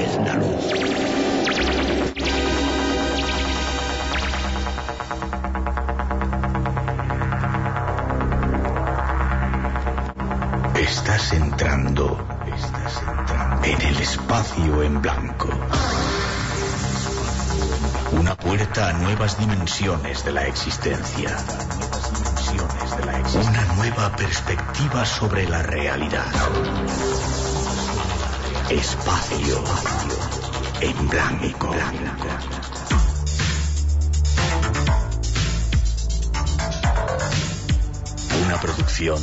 vez la luz. Estás entrando en el espacio en blanco. Una puerta a nuevas dimensiones de la existencia. Una nueva perspectiva sobre la realidad. Espacio en blanco. Una producción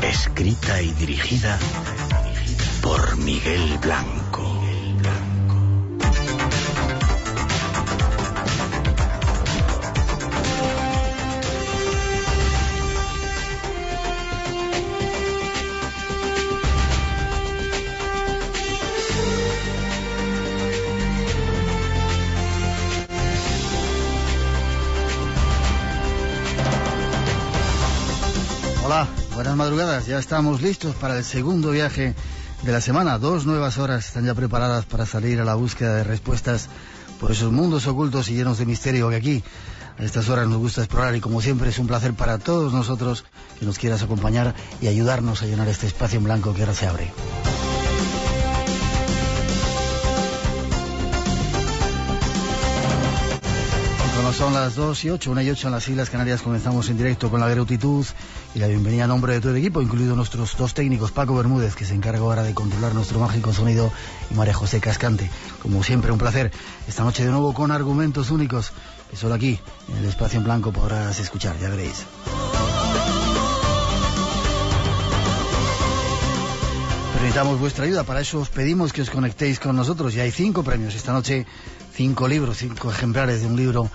escrita y dirigida por Miguel Blanco. Ya estamos listos para el segundo viaje de la semana. Dos nuevas horas están ya preparadas para salir a la búsqueda de respuestas por esos mundos ocultos y llenos de misterio que aquí a estas horas nos gusta explorar y como siempre es un placer para todos nosotros que nos quieras acompañar y ayudarnos a llenar este espacio en blanco que ahora se abre. Son las 2 y 8, 1 y 8 en las Islas Canarias, comenzamos en directo con la gratitud y la bienvenida a nombre de todo el equipo, incluido nuestros dos técnicos, Paco Bermúdez, que se encarga ahora de controlar nuestro mágico sonido, y María José Cascante. Como siempre, un placer. Esta noche de nuevo con argumentos únicos, que solo aquí, en el espacio en blanco, podrás escuchar, ya veréis. Necesitamos vuestra ayuda, para eso os pedimos que os conectéis con nosotros. Y hay cinco premios esta noche, cinco libros, cinco ejemplares de un libro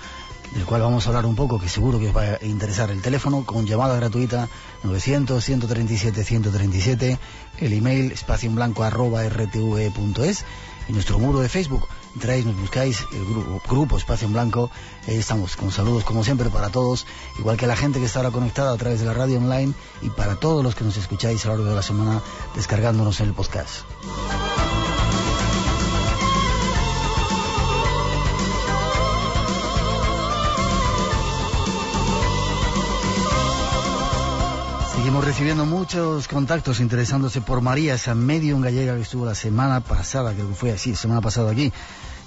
del cual vamos a hablar un poco, que seguro que os va a interesar. El teléfono con llamada gratuita 900-137-137, el email espacio en blanco arroba rtve.es y nuestro muro de Facebook. Entráis, nos buscáis el grupo, Espacio en Blanco. Estamos con saludos como siempre para todos, igual que la gente que está ahora conectada a través de la radio online y para todos los que nos escucháis a lo largo de la semana descargándonos en el podcast. Seguimos recibiendo muchos contactos interesándose por María, esa medium gallega que estuvo la semana pasada, creo que fue así, semana pasada aquí.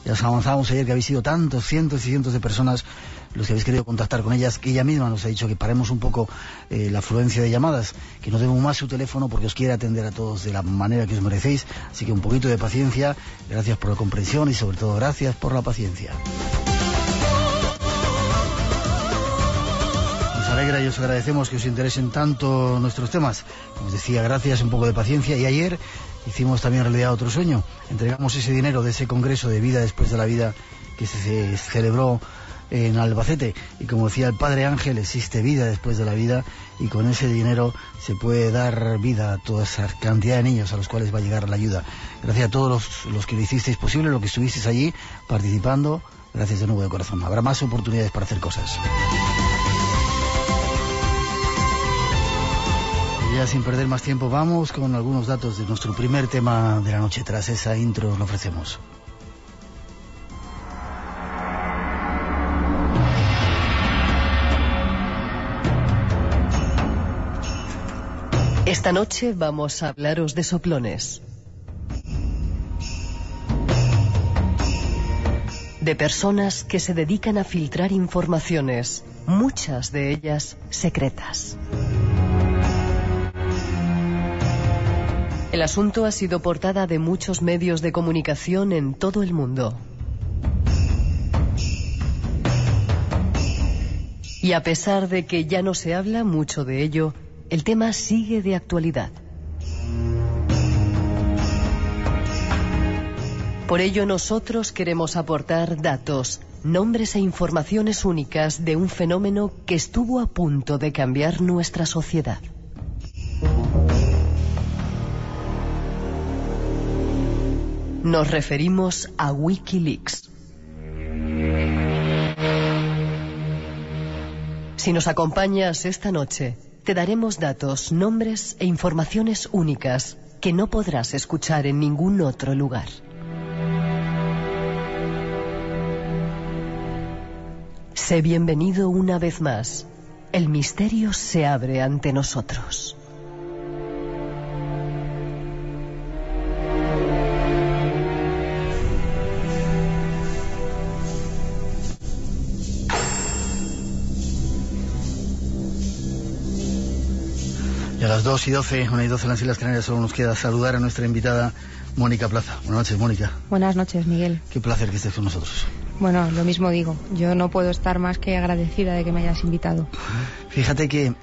Ya os avanzamos ayer que habéis sido tantos, cientos y cientos de personas los que habéis querido contactar con ellas, que ella misma nos ha dicho que paremos un poco eh, la afluencia de llamadas, que no demos más su teléfono porque os quiere atender a todos de la manera que os merecéis. Así que un poquito de paciencia, gracias por la comprensión y sobre todo gracias por la paciencia. Nos alegra y os agradecemos que os interesen tanto nuestros temas. Como os decía, gracias, un poco de paciencia. Y ayer hicimos también realidad otro sueño. Entregamos ese dinero de ese congreso de vida después de la vida que se celebró en Albacete. Y como decía el Padre Ángel, existe vida después de la vida y con ese dinero se puede dar vida a toda esa cantidad de niños a los cuales va a llegar la ayuda. Gracias a todos los, los que lo hicisteis posible, los que estuvisteis allí participando. Gracias de nuevo de corazón. Habrá más oportunidades para hacer cosas. Ya sin perder más tiempo, vamos con algunos datos de nuestro primer tema de la noche. Tras esa intro lo ofrecemos. Esta noche vamos a hablaros de soplones. De personas que se dedican a filtrar informaciones, muchas de ellas secretas. El asunto ha sido portada de muchos medios de comunicación en todo el mundo. Y a pesar de que ya no se habla mucho de ello, el tema sigue de actualidad. Por ello nosotros queremos aportar datos, nombres e informaciones únicas de un fenómeno que estuvo a punto de cambiar nuestra sociedad. Nos referimos a Wikileaks. Si nos acompañas esta noche, te daremos datos, nombres e informaciones únicas que no podrás escuchar en ningún otro lugar. Sé bienvenido una vez más. El misterio se abre ante nosotros. A las 2 y 12, 1 y 12 en las Islas Canarias, solo nos queda saludar a nuestra invitada Mónica Plaza. Buenas noches, Mónica. Buenas noches, Miguel. Qué placer que estés con nosotros. Bueno, lo mismo digo. Yo no puedo estar más que agradecida de que me hayas invitado. Fíjate que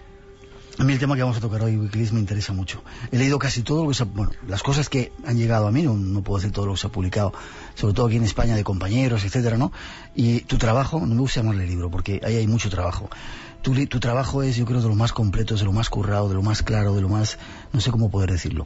a mí el tema que vamos a tocar hoy, Wikileaks, me interesa mucho. He leído casi todo lo que se ha, bueno, las cosas que han llegado a mí, no, no, puedo decir todo lo que se ha publicado, sobre todo aquí en España de compañeros, etcétera, ¿no? Y tu trabajo, no me gusta llamarle libro, porque ahí hay mucho trabajo. Tu, tu trabajo es, yo creo, de lo más completo, de lo más currado, de lo más claro, de lo más, no sé cómo poder decirlo.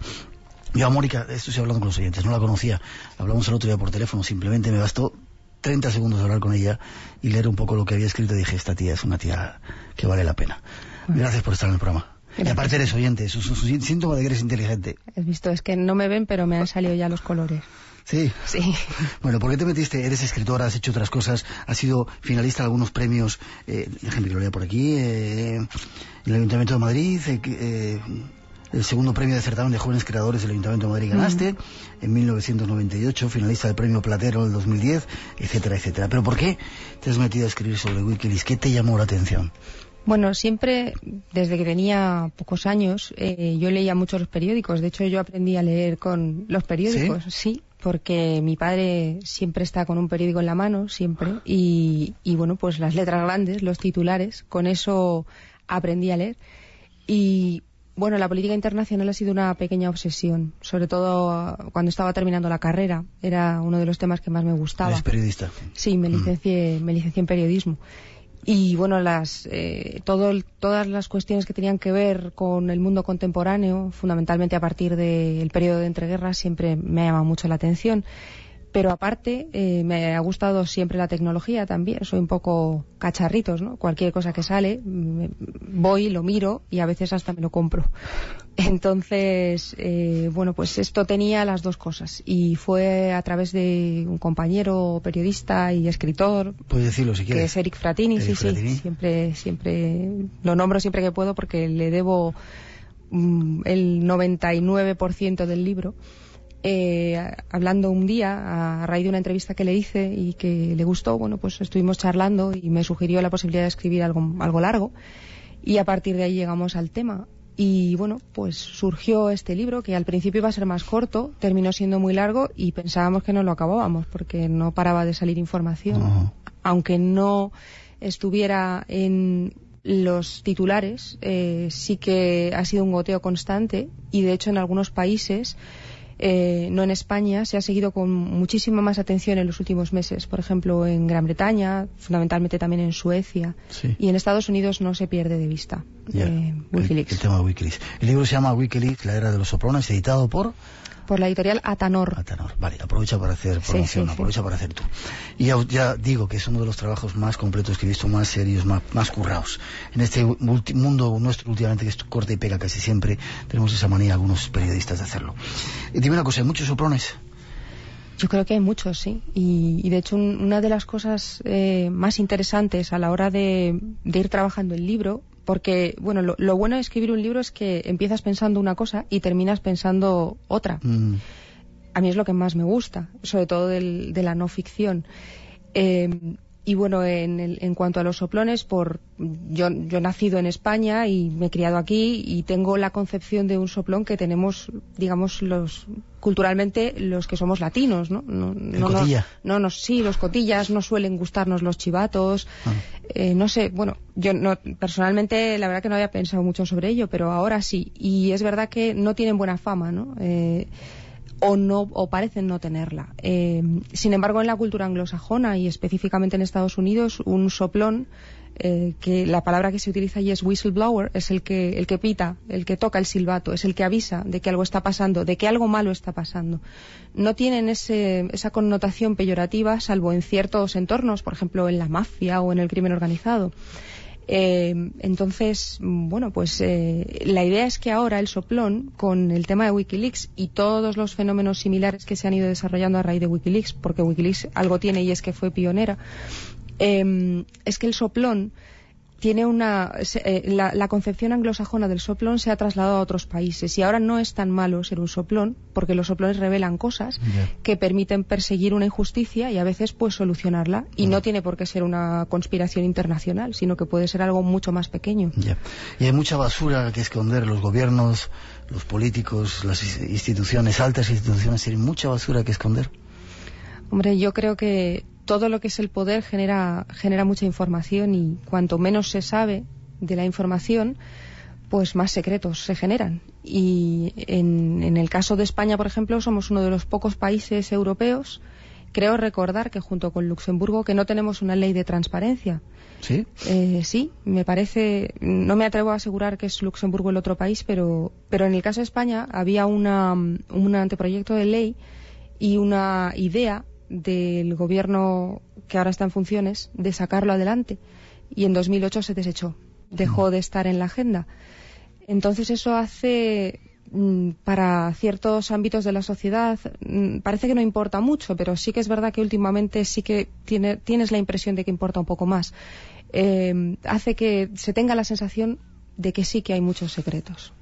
Yo a Mónica, esto estoy hablando con los oyentes, no la conocía, hablamos el otro día por teléfono, simplemente me bastó 30 segundos de hablar con ella y leer un poco lo que había escrito y dije, esta tía es una tía que vale la pena. Gracias por estar en el programa. Gracias. Y aparte eres oyente, es un síntoma de que eres inteligente. Has visto, es que no me ven, pero me han salido ya los colores. Sí. Sí. Bueno, ¿por qué te metiste? Eres escritora, has hecho otras cosas, has sido finalista de algunos premios, eh, déjame que lo lea por aquí, eh, el Ayuntamiento de Madrid, eh, el segundo premio de certamen de jóvenes creadores del Ayuntamiento de Madrid ganaste, en 1998, finalista del premio Platero en el 2010, etcétera, etcétera. Pero ¿por qué te has metido a escribir sobre Wikileaks? ¿Qué te llamó la atención? Bueno, siempre, desde que tenía pocos años, eh, yo leía muchos los periódicos. De hecho, yo aprendí a leer con los periódicos, sí, sí porque mi padre siempre está con un periódico en la mano, siempre. Y, y bueno, pues las letras grandes, los titulares, con eso aprendí a leer. Y bueno, la política internacional ha sido una pequeña obsesión, sobre todo cuando estaba terminando la carrera. Era uno de los temas que más me gustaba. ¿Eres periodista? Sí, me licencié, mm. me licencié en periodismo. Y bueno, las, eh, todo, todas las cuestiones que tenían que ver con el mundo contemporáneo, fundamentalmente a partir del periodo de entreguerras, siempre me ha llamado mucho la atención pero aparte eh, me ha gustado siempre la tecnología también. Soy un poco cacharritos, ¿no? Cualquier cosa que sale, voy, lo miro y a veces hasta me lo compro. Entonces, eh, bueno, pues esto tenía las dos cosas y fue a través de un compañero periodista y escritor. Puedes decirlo si quieres. Que es Eric Fratini, Eric sí, Fratini. sí. Siempre, siempre lo nombro siempre que puedo porque le debo mm, el 99% del libro eh, hablando un día a raíz de una entrevista que le hice y que le gustó, bueno, pues estuvimos charlando y me sugirió la posibilidad de escribir algo, algo largo y a partir de ahí llegamos al tema. Y bueno, pues surgió este libro que al principio iba a ser más corto, terminó siendo muy largo y pensábamos que no lo acabábamos porque no paraba de salir información. Uh -huh. Aunque no estuviera en los titulares, eh, sí que ha sido un goteo constante y de hecho en algunos países eh, no en España, se ha seguido con muchísima más atención en los últimos meses. Por ejemplo, en Gran Bretaña, fundamentalmente también en Suecia. Sí. Y en Estados Unidos no se pierde de vista yeah. eh, Wikileaks. El, el, tema de Wikileaks. El libro se llama Wikileaks, la era de los soplones, editado por... Por la editorial Atanor. Atanor, vale, aprovecha para hacer promoción, sí, sí, aprovecha sí. para hacer tú. Y ya, ya, digo que es uno de los trabajos más completos que he visto, más serios, más, más currados. En este mundo nuestro últimamente que es corta y pega casi siempre, tenemos esa manía algunos periodistas de hacerlo. Y dime una cosa, ¿hay muchos soplones? Yo creo que hay muchos, sí. Y, y de hecho, un, una de las cosas eh, más interesantes a la hora de, de, ir trabajando el libro, porque, bueno, lo, lo, bueno de escribir un libro es que empiezas pensando una cosa y terminas pensando otra. Mm. A mí es lo que más me gusta, sobre todo del, de la no ficción. Eh, y bueno, en, el, en, cuanto a los soplones, por yo, yo he nacido en España y me he criado aquí y tengo la concepción de un soplón que tenemos, digamos, los culturalmente los que somos latinos, ¿no? No, no, no, no, no, sí, los cotillas, no suelen gustarnos los chivatos, ah. eh, no sé, bueno, yo no, personalmente la verdad que no había pensado mucho sobre ello, pero ahora sí, y es verdad que no tienen buena fama, ¿no? Eh, o no o parecen no tenerla. Eh, sin embargo, en la cultura anglosajona y específicamente en Estados Unidos, un soplón eh, que la palabra que se utiliza allí es whistleblower, es el que, el que pita, el que toca el silbato, es el que avisa de que algo está pasando, de que algo malo está pasando. No tienen ese, esa connotación peyorativa, salvo en ciertos entornos, por ejemplo en la mafia o en el crimen organizado. Eh, entonces, bueno, pues eh, la idea es que ahora el soplón, con el tema de Wikileaks y todos los fenómenos similares que se han ido desarrollando a raíz de Wikileaks, porque Wikileaks algo tiene y es que fue pionera, eh, es que el soplón tiene una eh, la, concepción anglosajona del soplón se ha trasladado a otros países y ahora no es tan malo ser un soplón porque los soplones revelan cosas que permiten perseguir una injusticia y a veces pues solucionarla y no tiene por qué ser una conspiración internacional sino que puede ser algo mucho más pequeño. Y hay mucha basura que esconder los gobiernos los políticos las instituciones altas instituciones tienen mucha basura que esconder. Hombre yo creo que todo lo que es el poder genera, genera mucha información y cuanto menos se sabe de la información, pues más secretos se generan. Y en, en, el caso de España, por ejemplo, somos uno de los pocos países europeos, creo recordar que junto con Luxemburgo, que no tenemos una ley de transparencia. ¿Sí? Eh, sí, me parece, no me atrevo a asegurar que es Luxemburgo el otro país, pero, pero en el caso de España había una, un anteproyecto de ley y una idea del gobierno que ahora está en funciones de sacarlo adelante y en 2008 se desechó, dejó de estar en la agenda. Entonces eso hace mm, para ciertos ámbitos de la sociedad mm, parece que no importa mucho, pero sí que es verdad que últimamente sí que tiene, tienes la impresión de que importa un poco más. Eh, hace que se tenga la sensación de que sí que hay muchos secretos.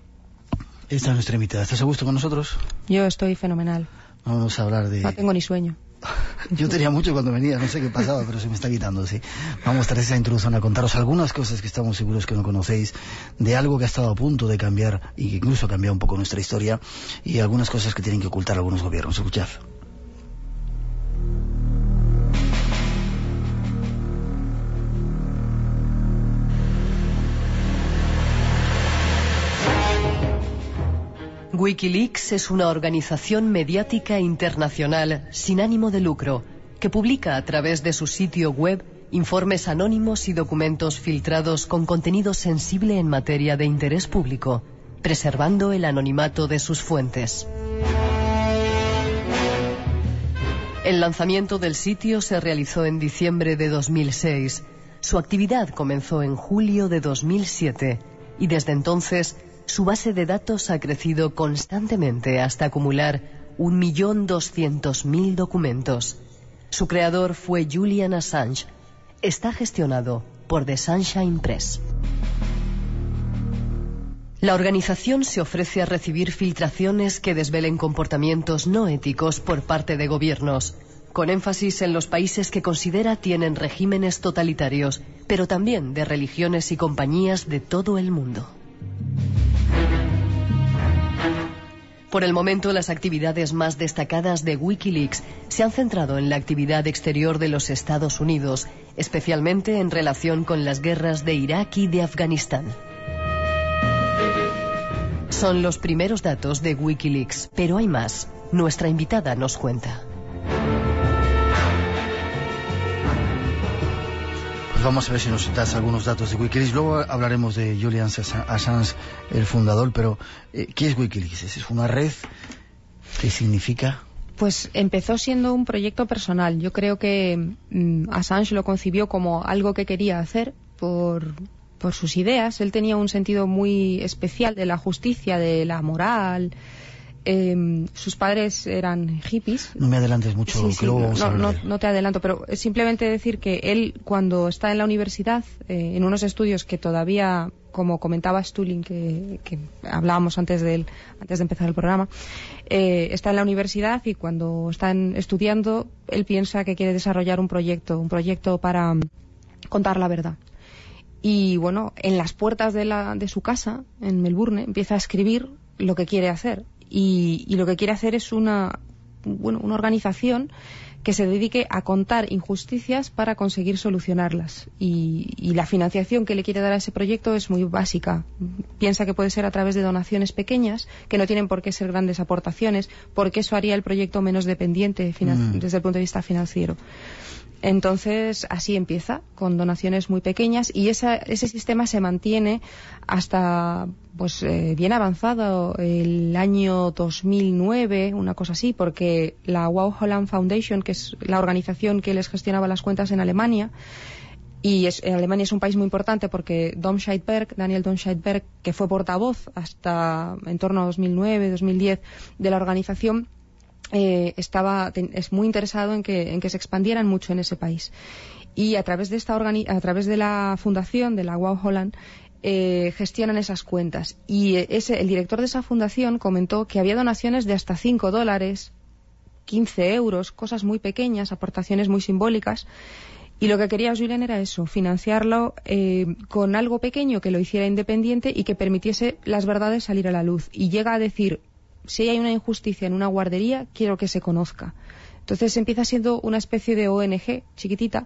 Esta es nuestra invitada. ¿Estás a gusto con nosotros? Yo estoy fenomenal. Vamos a hablar de... No tengo ni sueño. Yo tenía mucho cuando venía, no sé qué pasaba, pero se me está quitando, sí. Vamos tras esa introducción a contaros algunas cosas que estamos seguros que no conocéis, de algo que ha estado a punto de cambiar y que incluso ha cambiado un poco nuestra historia, y algunas cosas que tienen que ocultar algunos gobiernos. Escuchad. Wikileaks es una organización mediática internacional sin ánimo de lucro que publica a través de su sitio web informes anónimos y documentos filtrados con contenido sensible en materia de interés público, preservando el anonimato de sus fuentes. El lanzamiento del sitio se realizó en diciembre de 2006. Su actividad comenzó en julio de 2007 y desde entonces su base de datos ha crecido constantemente hasta acumular 1.200.000 documentos. Su creador fue Julian Assange. Está gestionado por The Sunshine Press. La organización se ofrece a recibir filtraciones que desvelen comportamientos no éticos por parte de gobiernos, con énfasis en los países que considera tienen regímenes totalitarios, pero también de religiones y compañías de todo el mundo. Por el momento, las actividades más destacadas de Wikileaks se han centrado en la actividad exterior de los Estados Unidos, especialmente en relación con las guerras de Irak y de Afganistán. Son los primeros datos de Wikileaks, pero hay más. Nuestra invitada nos cuenta. Vamos a ver si nos das algunos datos de Wikileaks. Luego hablaremos de Julian Assange, el fundador, pero eh, ¿qué es Wikileaks? ¿Es una red? ¿Qué significa? Pues empezó siendo un proyecto personal. Yo creo que mm, Assange lo concibió como algo que quería hacer por, por sus ideas. Él tenía un sentido muy especial de la justicia, de la moral, eh, sus padres eran hippies. No me adelantes mucho, no, te adelanto, pero simplemente decir que él cuando está en la universidad, eh, en unos estudios que todavía, como comentaba Stulin, que, hablábamos antes de, antes de empezar el programa, eh, está en la universidad y cuando están estudiando, él piensa que quiere desarrollar un proyecto, un proyecto para mm, contar la verdad. Y bueno, en las puertas de, la, de su casa, en Melbourne, empieza a escribir lo que quiere hacer y, lo que quiere hacer es una, bueno, una organización que se dedique a contar injusticias para conseguir solucionarlas. Y, la financiación que le quiere dar a ese proyecto es muy básica. Piensa que puede ser a través de donaciones pequeñas, que no tienen por qué ser grandes aportaciones, porque eso haría el proyecto menos dependiente mm. desde el punto de vista financiero. Entonces, así empieza, con donaciones muy pequeñas y ese sistema se mantiene hasta pues eh, bien avanzado el año 2009, una cosa así, porque la Wow Holland Foundation, que es la organización que les gestionaba las cuentas en Alemania, Y es, Alemania es un país muy importante porque Dom Scheidberg, Daniel Dom Scheidberg, que fue portavoz hasta en torno a 2009, 2010 de la organización, eh, estaba, es muy interesado en que, en que se expandieran mucho en ese país. Y a través de, esta a través de la fundación, de la Wow Holland, eh, gestionan esas cuentas. Y eh, ese, el director de esa fundación comentó que había donaciones de hasta 5 dólares, 15 euros, cosas muy pequeñas, aportaciones muy simbólicas. Y lo que quería Julian era eso, financiarlo con algo pequeño que lo hiciera independiente y que permitiese las verdades salir a la luz. Y llega a decir, si hay una injusticia en una guardería, quiero que se conozca. Entonces empieza siendo una especie de ONG chiquitita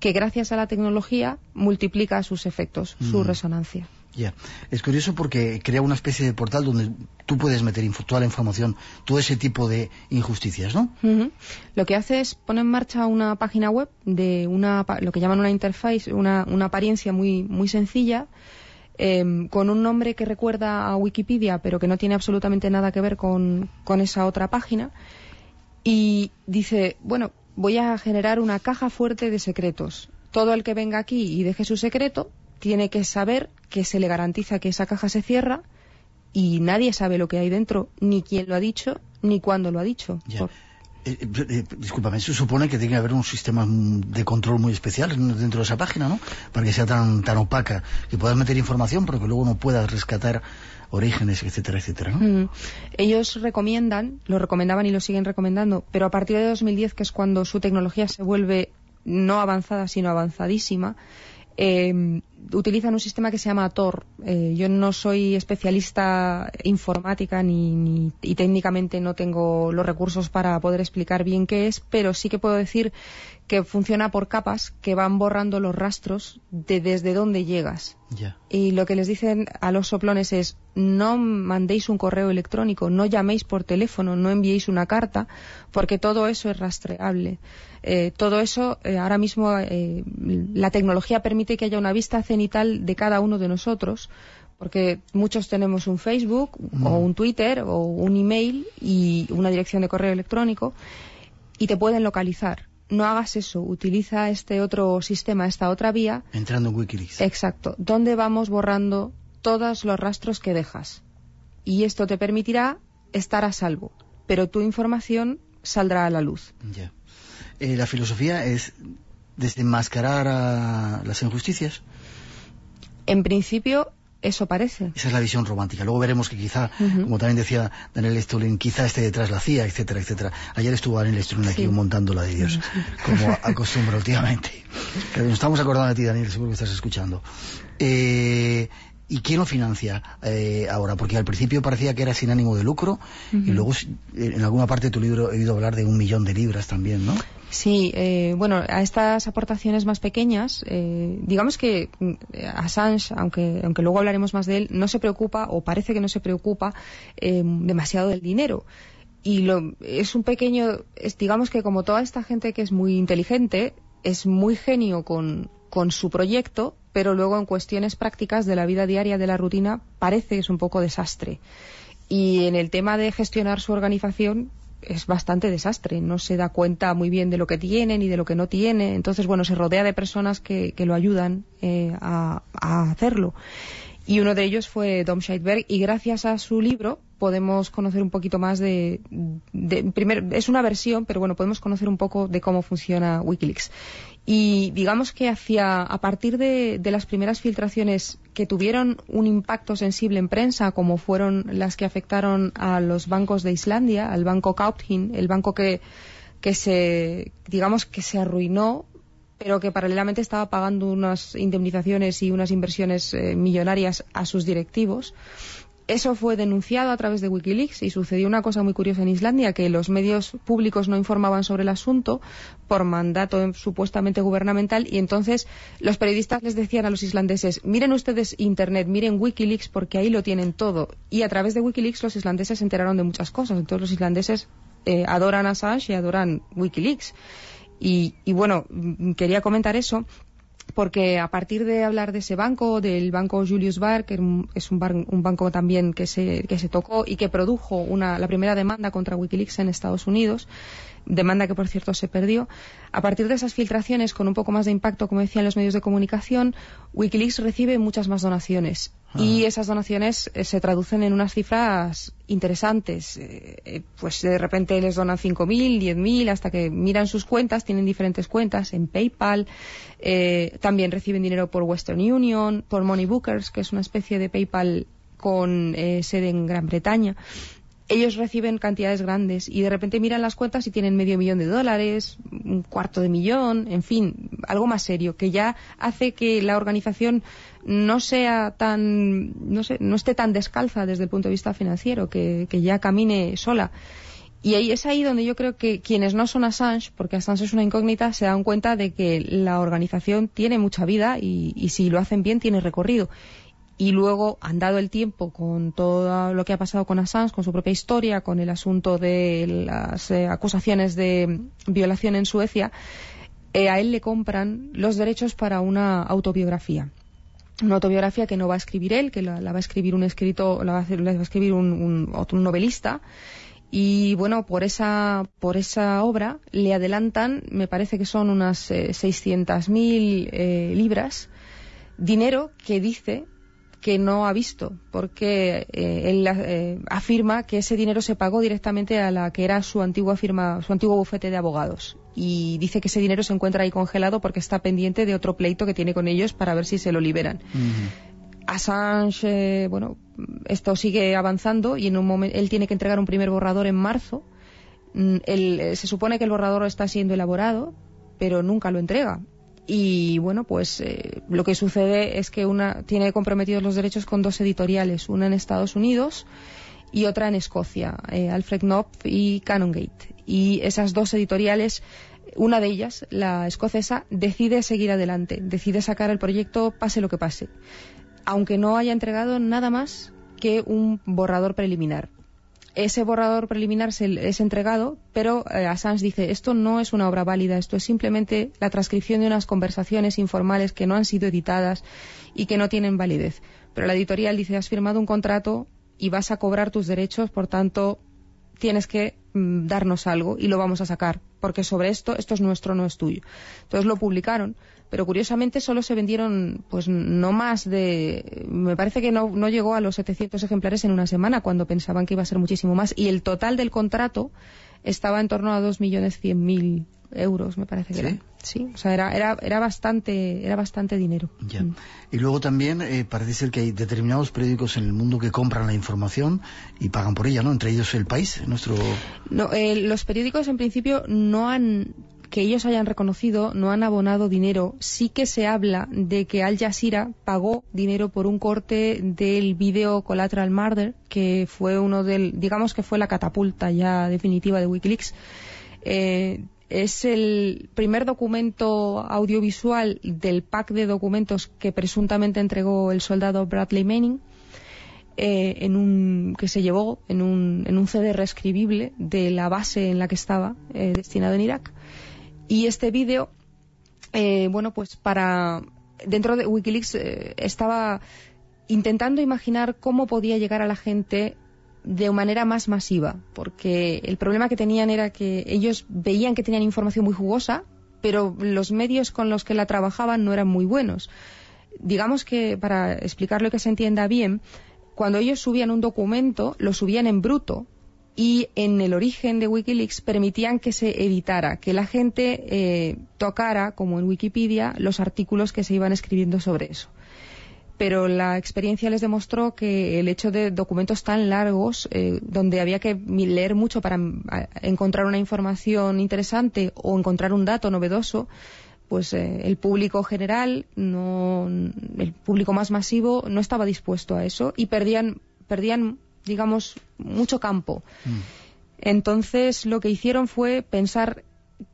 que gracias a la tecnología multiplica sus efectos, su mm. resonancia. Ya, es curioso porque crea una especie de portal donde tú puedes meter toda la información, todo ese tipo de injusticias, ¿no? Lo que hace es poner en marcha una página web de una, lo que llaman una interface, una, una apariencia muy, muy sencilla, Em, con un nombre que recuerda a Wikipedia, pero que no tiene absolutamente nada que ver con, esa otra página. Y dice, bueno, voy a generar una caja fuerte de secretos. Todo el que venga aquí y deje su secreto tiene que saber que se le garantiza que esa caja se cierra y nadie sabe lo que hay dentro, ni quién lo ha dicho, ni cuándo lo ha dicho. Eh, eh, discúlpame, eso supone que tiene que haber un sistema de control muy especial dentro de esa página, ¿no? Para que sea tan, tan opaca, que puedas meter información, pero que luego no puedas rescatar orígenes, etcétera, etcétera, ¿no? Mm. Ellos recomiendan, lo recomendaban y lo siguen recomendando, pero a partir de 2010, que es cuando su tecnología se vuelve no avanzada, sino avanzadísima, eh, utilizan un sistema que se llama Tor. Eh, yo no soy especialista informática ni, y técnicamente no tengo los recursos para poder explicar bien qué es, pero sí que puedo decir que funciona por capas que van borrando los rastros de desde dónde llegas. Y lo que les dicen a los soplones es no mandéis un correo electrónico, no llaméis por teléfono, no enviéis una carta, porque todo eso es rastreable. Eh, todo eso, eh, ahora mismo, eh, la tecnología permite que haya una vista cenital de cada uno de nosotros, porque muchos tenemos un Facebook o un Twitter o un email y una dirección de correo electrónico y te pueden localizar no hagas eso, utiliza este otro sistema, esta otra vía. Entrando en Wikileaks. Exacto, donde vamos borrando todos los rastros que dejas. Y esto te permitirá estar a salvo, pero tu información saldrá a la luz. Ya. Eh, la filosofía es desenmascarar a las injusticias. En principio, eso parece. Esa es la visión romántica. Luego veremos que quizá, como también decía Daniel Stulin, quizá esté detrás la CIA, etcétera, etcétera. Ayer estuvo Daniel Stulin aquí montando la de Dios, como acostumbra últimamente. nos estamos acordando de ti, Daniel, seguro que estás escuchando. Eh, ¿Y quién lo financia eh, ahora? Porque al principio parecía que era sin ánimo de lucro y luego en alguna parte de tu libro he oído hablar de un millón de libras también, ¿no? Sí, eh, bueno, a estas aportaciones más pequeñas, eh, digamos que mm, Assange, aunque, aunque luego hablaremos más de él, no se preocupa, o parece que no se preocupa, demasiado del dinero y lo, es un pequeño, digamos que como toda esta gente que es muy inteligente, es muy genio con, con su proyecto, pero luego en cuestiones prácticas de la vida diaria, de la rutina, parece que es un poco desastre. Y en el tema de gestionar su organización es bastante desastre. No se da cuenta muy bien de lo que tiene ni de lo que no tiene. Entonces, bueno, se rodea de personas que, lo ayudan eh, a, hacerlo. Y uno de ellos fue Dom Scheidberg y gracias a su libro podemos conocer un poquito más de, es una versión, pero bueno, podemos conocer un poco de cómo funciona Wikileaks. Y digamos que hacia, a partir de, las primeras filtraciones que tuvieron un impacto sensible en prensa, como fueron las que afectaron a los bancos de Islandia, al banco Kaupthing, el banco que, que se, digamos que se arruinó, pero que paralelamente estaba pagando unas indemnizaciones y unas inversiones eh, millonarias a sus directivos, eso fue denunciado a través de Wikileaks y sucedió una cosa muy curiosa en Islandia, que los medios públicos no informaban sobre el asunto por mandato supuestamente gubernamental y entonces los periodistas les decían a los islandeses, miren ustedes Internet, miren Wikileaks porque ahí lo tienen todo. Y a través de Wikileaks los islandeses se enteraron de muchas cosas. Entonces los islandeses eh, adoran Assange y adoran Wikileaks. y bueno, quería comentar eso porque a partir de hablar de ese banco, del banco Julius Baer, que es un, banco también que se, que se tocó y que produjo una, la primera demanda contra Wikileaks en Estados Unidos, demanda que por cierto se perdió. A partir de esas filtraciones, con un poco más de impacto, como decían los medios de comunicación, Wikileaks recibe muchas más donaciones. Ah. Y esas donaciones eh, se traducen en unas cifras interesantes. Eh, eh, pues de repente les donan 5.000, 10.000, hasta que miran sus cuentas, tienen diferentes cuentas en PayPal. también reciben dinero por Western Union, por Moneybookers, que es una especie de PayPal con sede en Gran Bretaña ellos reciben cantidades grandes y de repente miran las cuentas y tienen medio millón de dólares, un cuarto de millón, en fin, algo más serio, que ya hace que la organización no sea tan, no sé, no esté tan descalza desde el punto de vista financiero, que, ya camine sola. Y ahí es ahí donde yo creo que quienes no son Assange, porque Assange es una incógnita, se dan cuenta de que la organización tiene mucha vida y, y si lo hacen bien tiene recorrido y luego han dado el tiempo con todo lo que ha pasado con Assange, con su propia historia, con el asunto de las eh, acusaciones de violación en Suecia, eh, a él le compran los derechos para una autobiografía. Una autobiografía que no va a escribir él, que la, va a escribir un escrito, la va a, escribir un, novelista. Y bueno, por esa, por esa obra le adelantan, me parece que son unas 600.000 eh, libras, dinero que dice que no ha visto, porque eh, él eh, afirma que ese dinero se pagó directamente a la que era su antigua firma, su antiguo bufete de abogados. Y dice que ese dinero se encuentra ahí congelado porque está pendiente de otro pleito que tiene con ellos para ver si se lo liberan. Assange, eh, bueno, esto sigue avanzando y en un momento él tiene que entregar un primer borrador en marzo. Mm, se supone que el borrador está siendo elaborado, pero nunca lo entrega y bueno, pues eh, lo que sucede es que una tiene comprometidos los derechos con dos editoriales, una en Estados Unidos y otra en Escocia, eh, Alfred Knopf y Canongate. Y esas dos editoriales, una de ellas, la escocesa, decide seguir adelante, decide sacar el proyecto pase lo que pase, aunque no haya entregado nada más que un borrador preliminar ese borrador preliminar se, es entregado, pero eh, Assange dice, esto no es una obra válida, esto es simplemente la transcripción de unas conversaciones informales que no han sido editadas y que no tienen validez. Pero la editorial dice, has firmado un contrato y vas a cobrar tus derechos, por tanto, tienes que mm, darnos algo y lo vamos a sacar, porque sobre esto, esto es nuestro, no es tuyo. Entonces lo publicaron pero curiosamente solo se vendieron pues no más de me parece que no, no llegó a los 700 ejemplares en una semana cuando pensaban que iba a ser muchísimo más y el total del contrato estaba en torno a 2.100.000 euros me parece que ¿Sí? era sí o sea era, era, era bastante era bastante dinero ya. Mm. y luego también eh, parece ser que hay determinados periódicos en el mundo que compran la información y pagan por ella no entre ellos el país nuestro no eh, los periódicos en principio no han que ellos hayan reconocido no han abonado dinero. Sí que se habla de que Al Jazeera pagó dinero por un corte del video Collateral Murder, que fue uno del, digamos que fue la catapulta ya definitiva de Wikileaks. Eh, es el primer documento audiovisual del pack de documentos que presuntamente entregó el soldado Bradley Manning. Eh, en un, que se llevó en un, en un CD reescribible de la base en la que estaba eh, destinado en Irak. Y este vídeo, eh, bueno, pues para dentro de Wikileaks eh, estaba intentando imaginar cómo podía llegar a la gente de manera más masiva, porque el problema que tenían era que ellos veían que tenían información muy jugosa, pero los medios con los que la trabajaban no eran muy buenos. Digamos que, para explicarlo y que se entienda bien, cuando ellos subían un documento, lo subían en bruto, y en el origen de Wikileaks permitían que se editara, que la gente eh, tocara, como en Wikipedia, los artículos que se iban escribiendo sobre eso. Pero la experiencia les demostró que el hecho de documentos tan largos, eh, donde había que leer mucho para encontrar una información interesante o encontrar un dato novedoso, pues eh, el público general, no, el público más masivo, no estaba dispuesto a eso y perdían, perdían digamos, mucho campo. Mm. Entonces, lo que hicieron fue pensar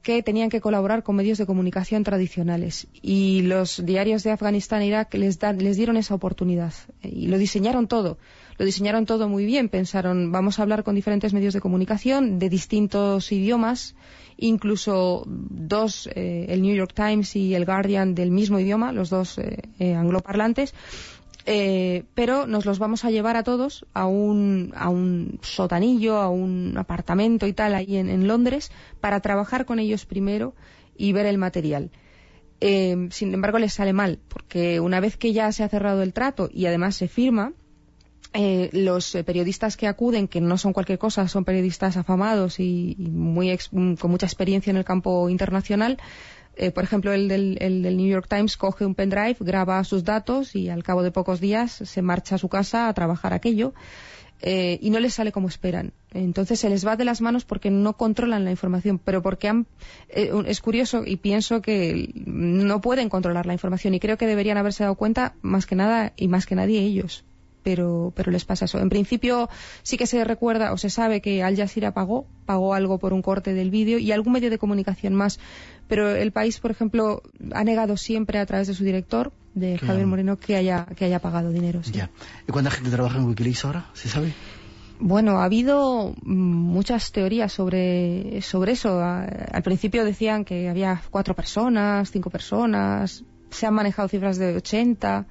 que tenían que colaborar con medios de comunicación tradicionales y los diarios de Afganistán e Irak les, les dieron esa oportunidad y lo diseñaron todo. Lo diseñaron todo muy bien. Pensaron, vamos a hablar con diferentes medios de comunicación de distintos idiomas, incluso dos, eh, el New York Times y el Guardian del mismo idioma, los dos eh, eh, angloparlantes, eh, pero nos los vamos a llevar a todos a un, a un sotanillo, a un apartamento y tal ahí en, Londres para trabajar con ellos primero y ver el material. Eh, sin embargo, les sale mal, porque una vez que ya se ha cerrado el trato y además se firma, eh, los periodistas que acuden, que no son cualquier cosa, son periodistas afamados y, muy con mucha experiencia en el campo internacional, eh, por ejemplo, el del, New York Times coge un pendrive, graba sus datos y al cabo de pocos días se marcha a su casa a trabajar aquello. Eh, y no les sale como esperan. Entonces se les va de las manos porque no controlan la información, pero porque han, eh, es curioso y pienso que no pueden controlar la información y creo que deberían haberse dado cuenta más que nada y más que nadie ellos pero, pero les pasa eso. En principio sí que se recuerda o se sabe que Al Jazeera pagó, pagó algo por un corte del vídeo y algún medio de comunicación más, pero el país, por ejemplo, ha negado siempre a través de su director, de Javier Moreno, que haya, que haya pagado dinero. Ya. ¿Y cuánta gente trabaja en Wikileaks ahora? ¿Se sabe? Bueno, ha habido muchas teorías sobre, sobre eso. Al principio decían que había cuatro personas, cinco personas, se han manejado cifras de 80.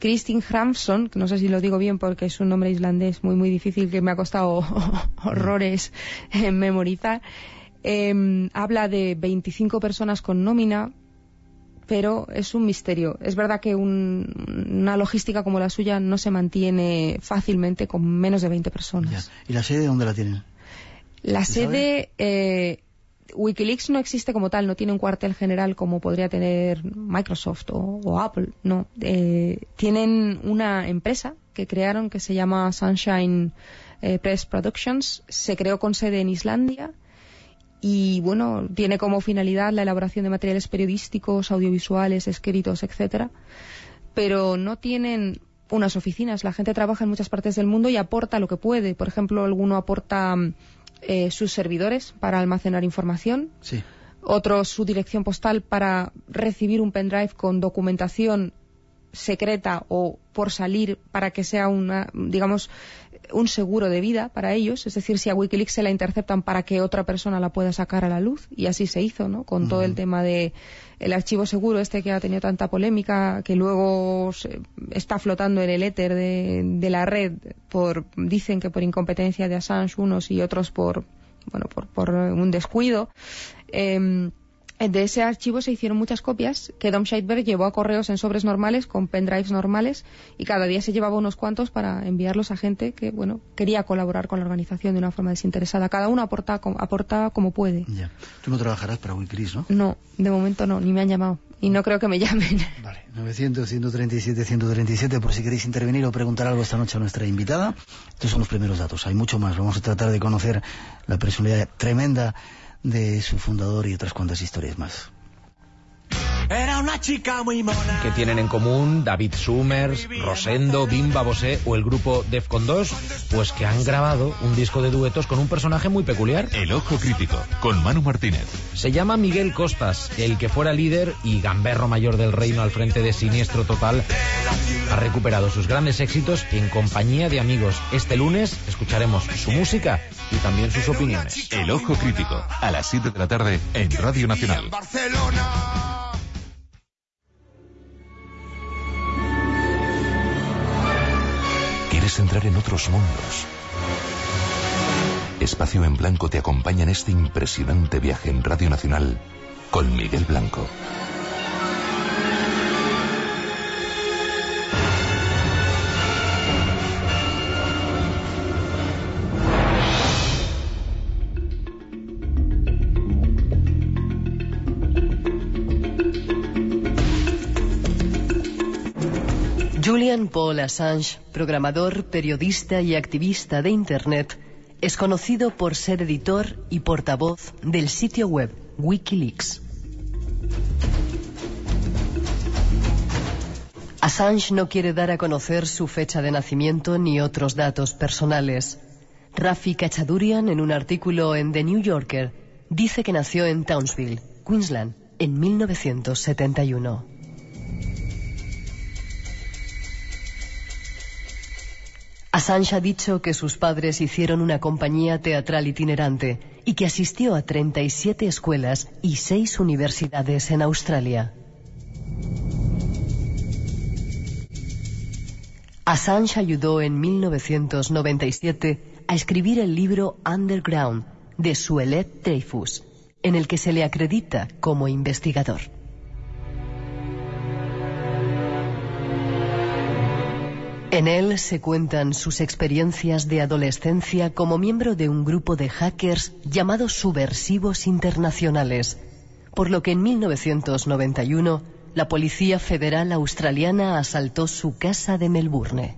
Kristin Hramson, que no sé si lo digo bien porque es un nombre islandés muy muy difícil que me ha costado horrores en memorizar, em, habla de 25 personas con nómina, pero es un misterio. Es verdad que una logística como la suya no se mantiene fácilmente con menos de 20 personas. ¿Y la sede dónde la tienen? La sede eh, Wikileaks no existe como tal, no tiene un cuartel general como podría tener Microsoft o, Apple, no. Eh, tienen una empresa que crearon que se llama Sunshine eh, Press Productions, se creó con sede en Islandia y bueno, tiene como finalidad la elaboración de materiales periodísticos, audiovisuales, escritos, etcétera, pero no tienen unas oficinas. La gente trabaja en muchas partes del mundo y aporta lo que puede. Por ejemplo, alguno aporta eh, sus servidores para almacenar información. Sí. Otro su dirección postal para recibir un pendrive con documentación secreta o por salir para que sea una, digamos, un seguro de vida para ellos, es decir, si a Wikileaks se la interceptan para que otra persona la pueda sacar a la luz, y así se hizo, ¿no? Con todo el tema de el archivo seguro este que ha tenido tanta polémica, que luego está flotando en el éter de, la red por, dicen que por incompetencia de Assange unos y otros por, bueno, por, por un descuido. Eh, de ese archivo se hicieron muchas copias que Dom Scheidberg llevó a correos en sobres normales con pendrives normales y cada día se llevaba unos cuantos para enviarlos a gente que bueno quería colaborar con la organización de una forma desinteresada. Cada uno aporta, aporta como puede. Ya. Tú no trabajarás para Wikileaks, ¿no? No, de momento no, ni me han llamado y no creo que me llamen. Vale, 900, 137, 137, por si queréis intervenir o preguntar algo esta noche a nuestra invitada. Estos son los primeros datos, hay mucho más. Vamos a tratar de conocer la personalidad tremenda de su fundador y otras cuantas historias más. Era una chica muy mona. ¿Qué tienen en común David Summers, Rosendo, Bimba Bosé o el grupo Defcon 2? Pues que han grabado un disco de duetos con un personaje muy peculiar. El Ojo Crítico, con Manu Martínez. Se llama Miguel Costas, el que fuera líder y gamberro mayor del reino al frente de Siniestro Total. Ha recuperado sus grandes éxitos en compañía de amigos. Este lunes escucharemos su música y también sus opiniones. El Ojo Crítico, a las 7 de la tarde en Radio Nacional. Entrar en otros mundos. Espacio en Blanco te acompaña en este impresionante viaje en Radio Nacional con Miguel Blanco. Julian Paul Assange, programador, periodista y activista de Internet, es conocido por ser editor y portavoz del sitio web Wikileaks. Assange no quiere dar a conocer su fecha de nacimiento ni otros datos personales. Rafi Kachadurian, en un artículo en The New Yorker, dice que nació en Townsville, Queensland, en 1971. Assange ha dicho que sus padres hicieron una compañía teatral itinerante y que asistió a 37 escuelas y 6 universidades en Australia. Assange ayudó en 1997 a escribir el libro Underground de Suelet Dreyfus, en el que se le acredita como investigador. En él se cuentan sus experiencias de adolescencia como miembro de un grupo de hackers llamados Subversivos Internacionales, por lo que en 1991 la Policía Federal Australiana asaltó su casa de Melbourne.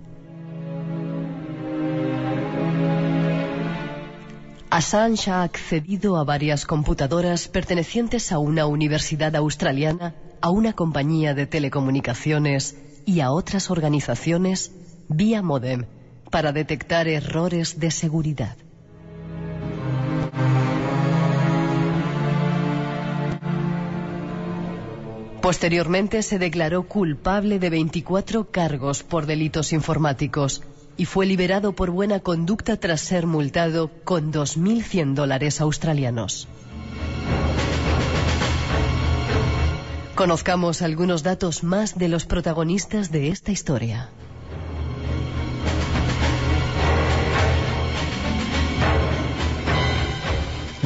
Assange ha accedido a varias computadoras pertenecientes a una universidad australiana, a una compañía de telecomunicaciones y a otras organizaciones vía modem para detectar errores de seguridad. Posteriormente se declaró culpable de 24 cargos por delitos informáticos y fue liberado por buena conducta tras ser multado con 2.100 dólares australianos. Conozcamos algunos datos más de los protagonistas de esta historia.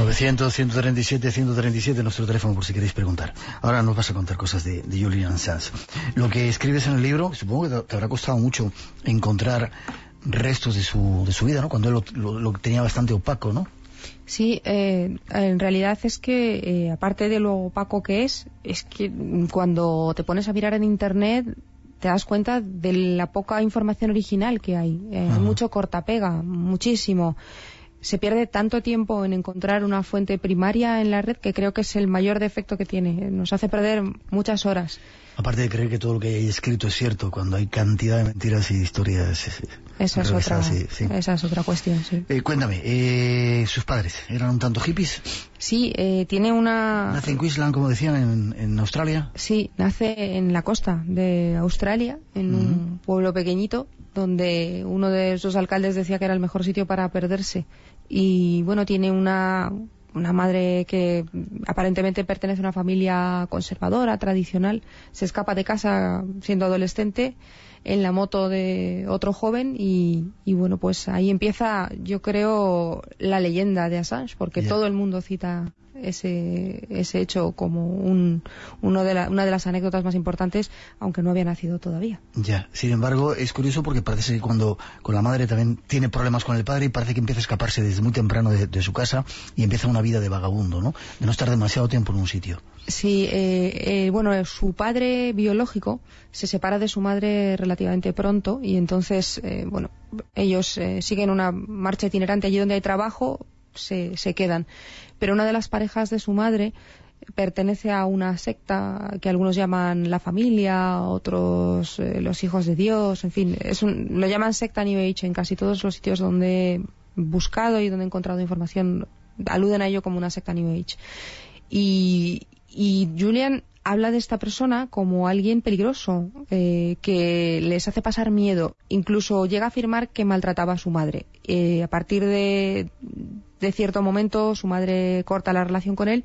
900, 137, 137, nuestro teléfono por si queréis preguntar. Ahora nos vas a contar cosas de, Julian Sanz. Lo que escribes en el libro, supongo que te, habrá costado mucho encontrar restos de su, de su vida, ¿no? Cuando él lo, tenía bastante opaco, ¿no? Sí, eh, en realidad es que, eh, aparte de lo opaco que es, es que cuando te pones a mirar en Internet te das cuenta de la poca información original que hay. Eh, hay mucho cortapega, muchísimo se pierde tanto tiempo en encontrar una fuente primaria en la red que creo que es el mayor defecto que tiene. Nos hace perder muchas horas. Aparte de creer que todo lo que hay escrito es cierto, cuando hay cantidad de mentiras y historias. Esa es, otra, esa es otra cuestión, sí. Eh, cuéntame, eh, ¿sus padres eran un tanto hippies? Sí, eh, tiene una... ¿Nace en Queensland, como decían, en, en, Australia? Sí, nace en la costa de Australia, en un pueblo pequeñito, donde uno de sus alcaldes decía que era el mejor sitio para perderse. Y bueno, tiene una, una madre que aparentemente pertenece a una familia conservadora, tradicional, se escapa de casa siendo adolescente en la moto de otro joven y, bueno, pues ahí empieza, yo creo, la leyenda de Assange, porque todo el mundo cita ese, ese hecho como un, uno de una de las anécdotas más importantes, aunque no había nacido todavía. Ya, sin embargo, es curioso porque parece que cuando con la madre también tiene problemas con el padre y parece que empieza a escaparse desde muy temprano de, su casa y empieza una vida de vagabundo, ¿no? De no estar demasiado tiempo en un sitio. Sí, eh, eh, bueno, su padre biológico se separa de su madre relativamente pronto y entonces, eh, bueno, ellos siguen una marcha itinerante allí donde hay trabajo, se, se quedan pero una de las parejas de su madre pertenece a una secta que algunos llaman la familia, otros eh, los hijos de Dios, en fin, es lo llaman secta New Age en casi todos los sitios donde he buscado y donde he encontrado información, aluden a ello como una secta New Age. Y, Julian habla de esta persona como alguien peligroso, eh, que les hace pasar miedo. Incluso llega a afirmar que maltrataba a su madre. Eh, a partir de, de cierto momento su madre corta la relación con él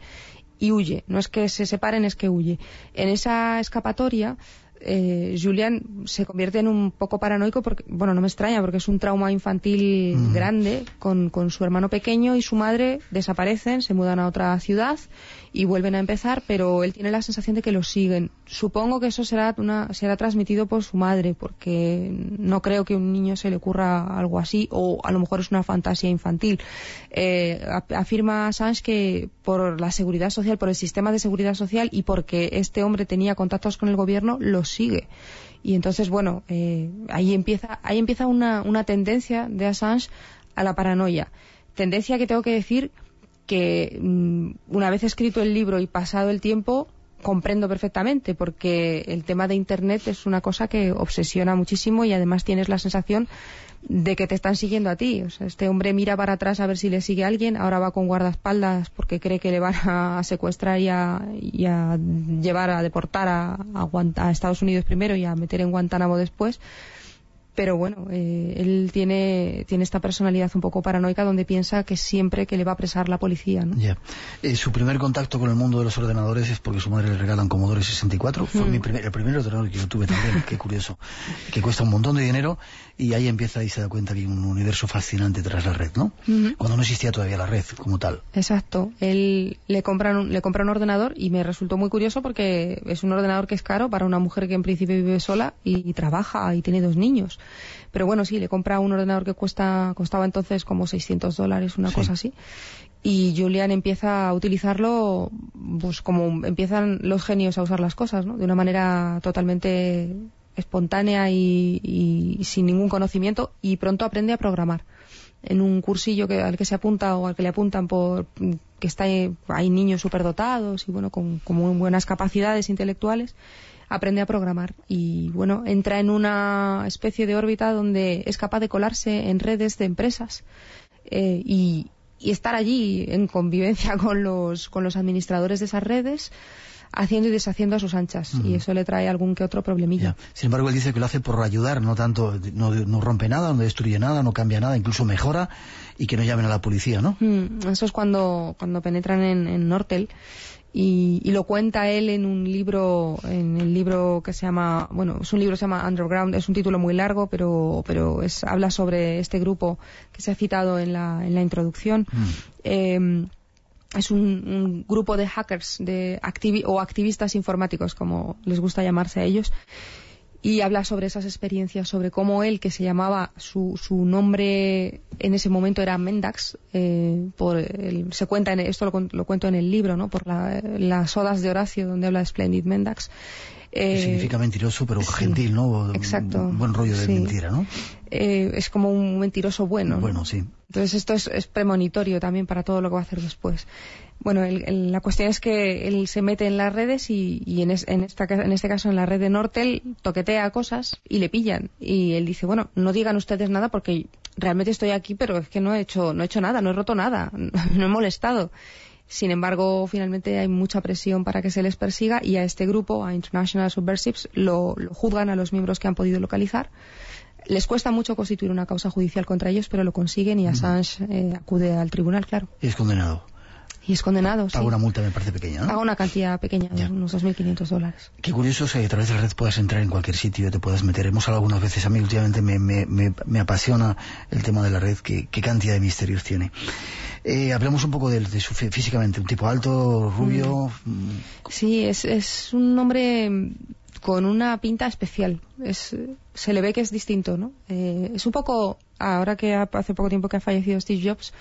y huye. No es que se separen, es que huye. En esa escapatoria, eh, Julian se convierte en un poco paranoico porque, bueno, no me extraña porque es un trauma infantil grande con, con, su hermano pequeño y su madre desaparecen, se mudan a otra ciudad y vuelven a empezar, pero él tiene la sensación de que lo siguen. Supongo que eso será, una, será transmitido por su madre, porque no creo que a un niño se le ocurra algo así, o a lo mejor es una fantasía infantil. Eh, afirma Assange que por la seguridad social, por el sistema de seguridad social y porque este hombre tenía contactos con el gobierno, lo sigue. Y entonces, bueno, eh, ahí empieza, ahí empieza una, una tendencia de Assange a la paranoia. Tendencia que tengo que decir que mm, una vez escrito el libro y pasado el tiempo comprendo perfectamente porque el tema de internet es una cosa que obsesiona muchísimo y además tienes la sensación de que te están siguiendo a ti. O sea, este hombre mira para atrás a ver si le sigue alguien, ahora va con guardaespaldas porque cree que le van a secuestrar y a, llevar a deportar a, a, Estados Unidos primero y a meter en Guantánamo después. Pero bueno, eh, él tiene, tiene esta personalidad un poco paranoica donde piensa que siempre que le va a apresar la policía. ¿no? Ya. Eh, su primer contacto con el mundo de los ordenadores es porque su madre le regala un Commodore 64. Fue Mm. mi primer, el primer ordenador que yo tuve también, qué curioso. Que cuesta un montón de dinero y ahí empieza y se da cuenta que hay un universo fascinante tras la red, ¿no? Cuando no existía todavía la red como tal. Exacto. Él le compra, un, le compra un ordenador y me resultó muy curioso porque es un ordenador que es caro para una mujer que en principio vive sola y, y trabaja y tiene dos niños. Pero bueno, sí, le compra un ordenador que cuesta, costaba entonces como 600 dólares, una Sí. cosa así. Y Julian empieza a utilizarlo, pues como empiezan los genios a usar las cosas, ¿no? De una manera totalmente espontánea y, y sin ningún conocimiento y pronto aprende a programar. En un cursillo que, al que se apunta o al que le apuntan por que está hay niños superdotados y bueno con, con muy buenas capacidades intelectuales aprende a programar y bueno entra en una especie de órbita donde es capaz de colarse en redes de empresas eh, y, y estar allí en convivencia con los con los administradores de esas redes haciendo y deshaciendo a sus anchas y eso le trae algún que otro problemilla Ya. Sin embargo, él dice que lo hace por ayudar, no tanto, no, no rompe nada, no destruye nada, no cambia nada, incluso mejora y que no llamen a la policía, ¿no? Mm, Eso es cuando, cuando penetran en, en Nortel. Y, y lo cuenta él en un libro, en el libro que se llama, bueno, es un libro que se llama Underground, es un título muy largo, pero, pero es, habla sobre este grupo que se ha citado en la, en la introducción. Eh, es un, un grupo de hackers de activi- o activistas informáticos, como les gusta llamarse a ellos, y habla sobre esas experiencias, sobre cómo él, que se llamaba, su, su nombre en ese momento era Mendax, eh, por el- se cuenta, en, esto lo, lo cuento en el libro, ¿no? por la- las odas de Horacio, donde habla de Splendid Mendax. Que Eh, significa mentiroso, pero sí, gentil, ¿no? exacto, Un buen rollo de sí. mentira, ¿no? eh, es como un mentiroso bueno. ¿no? Bueno, sí. Entonces esto es, es premonitorio también para todo lo que va a hacer después. Bueno, el- la cuestión es que él se mete en las redes y, y en, es- en, esta, en este caso en la red de Nortel toquetea cosas y le pillan. Y él dice, bueno, no digan ustedes nada porque realmente estoy aquí, pero es que no he hecho, no he hecho nada, no he roto nada, no he molestado. Sin embargo, finalmente hay mucha presión para que se les persiga y a este grupo, a International Subversives, lo, lo juzgan a los miembros que han podido localizar. Les cuesta mucho constituir una causa judicial contra ellos, pero lo consiguen y Assange eh, acude al tribunal, claro. Y es condenado. Y es condenado, sí. Paga una multa, me parece pequeña, ¿no? Paga una cantidad pequeña, Ya. unos 2.500 dólares. Qué curioso es que a través de la red puedas entrar en cualquier sitio y te puedas meter. Hemos hablado algunas veces, a mí últimamente me, me, me, me apasiona el tema de la red, qué, qué cantidad de misterios tiene. Eh, hablemos un poco de, de su fí- físicamente, un tipo alto, rubio, mm, Sí, es, es un hombre mm, con una pinta especial. Es, se le ve que es distinto, ¿no? Eh, es un poco, ahora que ha- hace poco tiempo que ha fallecido Steve Jobs,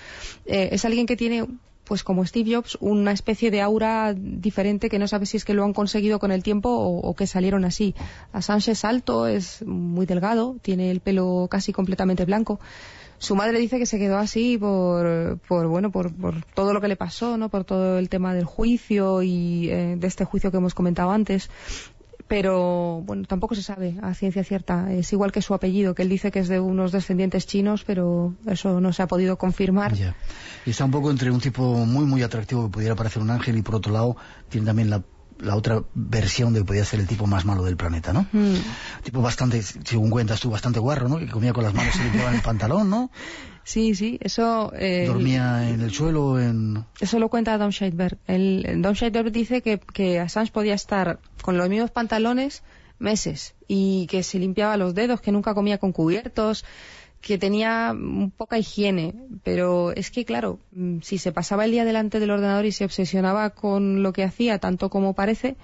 eh, es alguien que tiene, pues como Steve Jobs, una especie de aura diferente que no sabe si es que lo han conseguido con el tiempo o, que salieron así. Assange es alto, es muy delgado, tiene el pelo casi completamente blanco. Su madre dice que se quedó así por, por bueno, por, por todo lo que le pasó, ¿no? Por todo el tema del juicio y eh, de este juicio que hemos comentado antes. Pero, bueno, tampoco se sabe a ciencia cierta. Es igual que su apellido, que él dice que es de unos descendientes chinos, pero eso no se ha podido confirmar. ya. Y está un poco entre un tipo muy, muy atractivo que pudiera parecer un ángel y por otro lado tiene también la, la otra versión de que podía ser el tipo más malo del planeta, ¿no? Mm. Tipo bastante, según cuentas tú, bastante guarro, ¿no? Que comía con las manos y limpiaba en el pantalón, ¿no? Sí, sí, eso... eh, Dormía en el suelo, en... Eso lo cuenta Don Scheidberg. El, Don Scheidberg dice que, que Assange podía estar con los mismos pantalones meses y que se limpiaba los dedos, que nunca comía con cubiertos, que tenía poca higiene. Pero es que, claro, mm, si se pasaba el día delante del ordenador y se obsesionaba con lo que hacía, tanto como parece,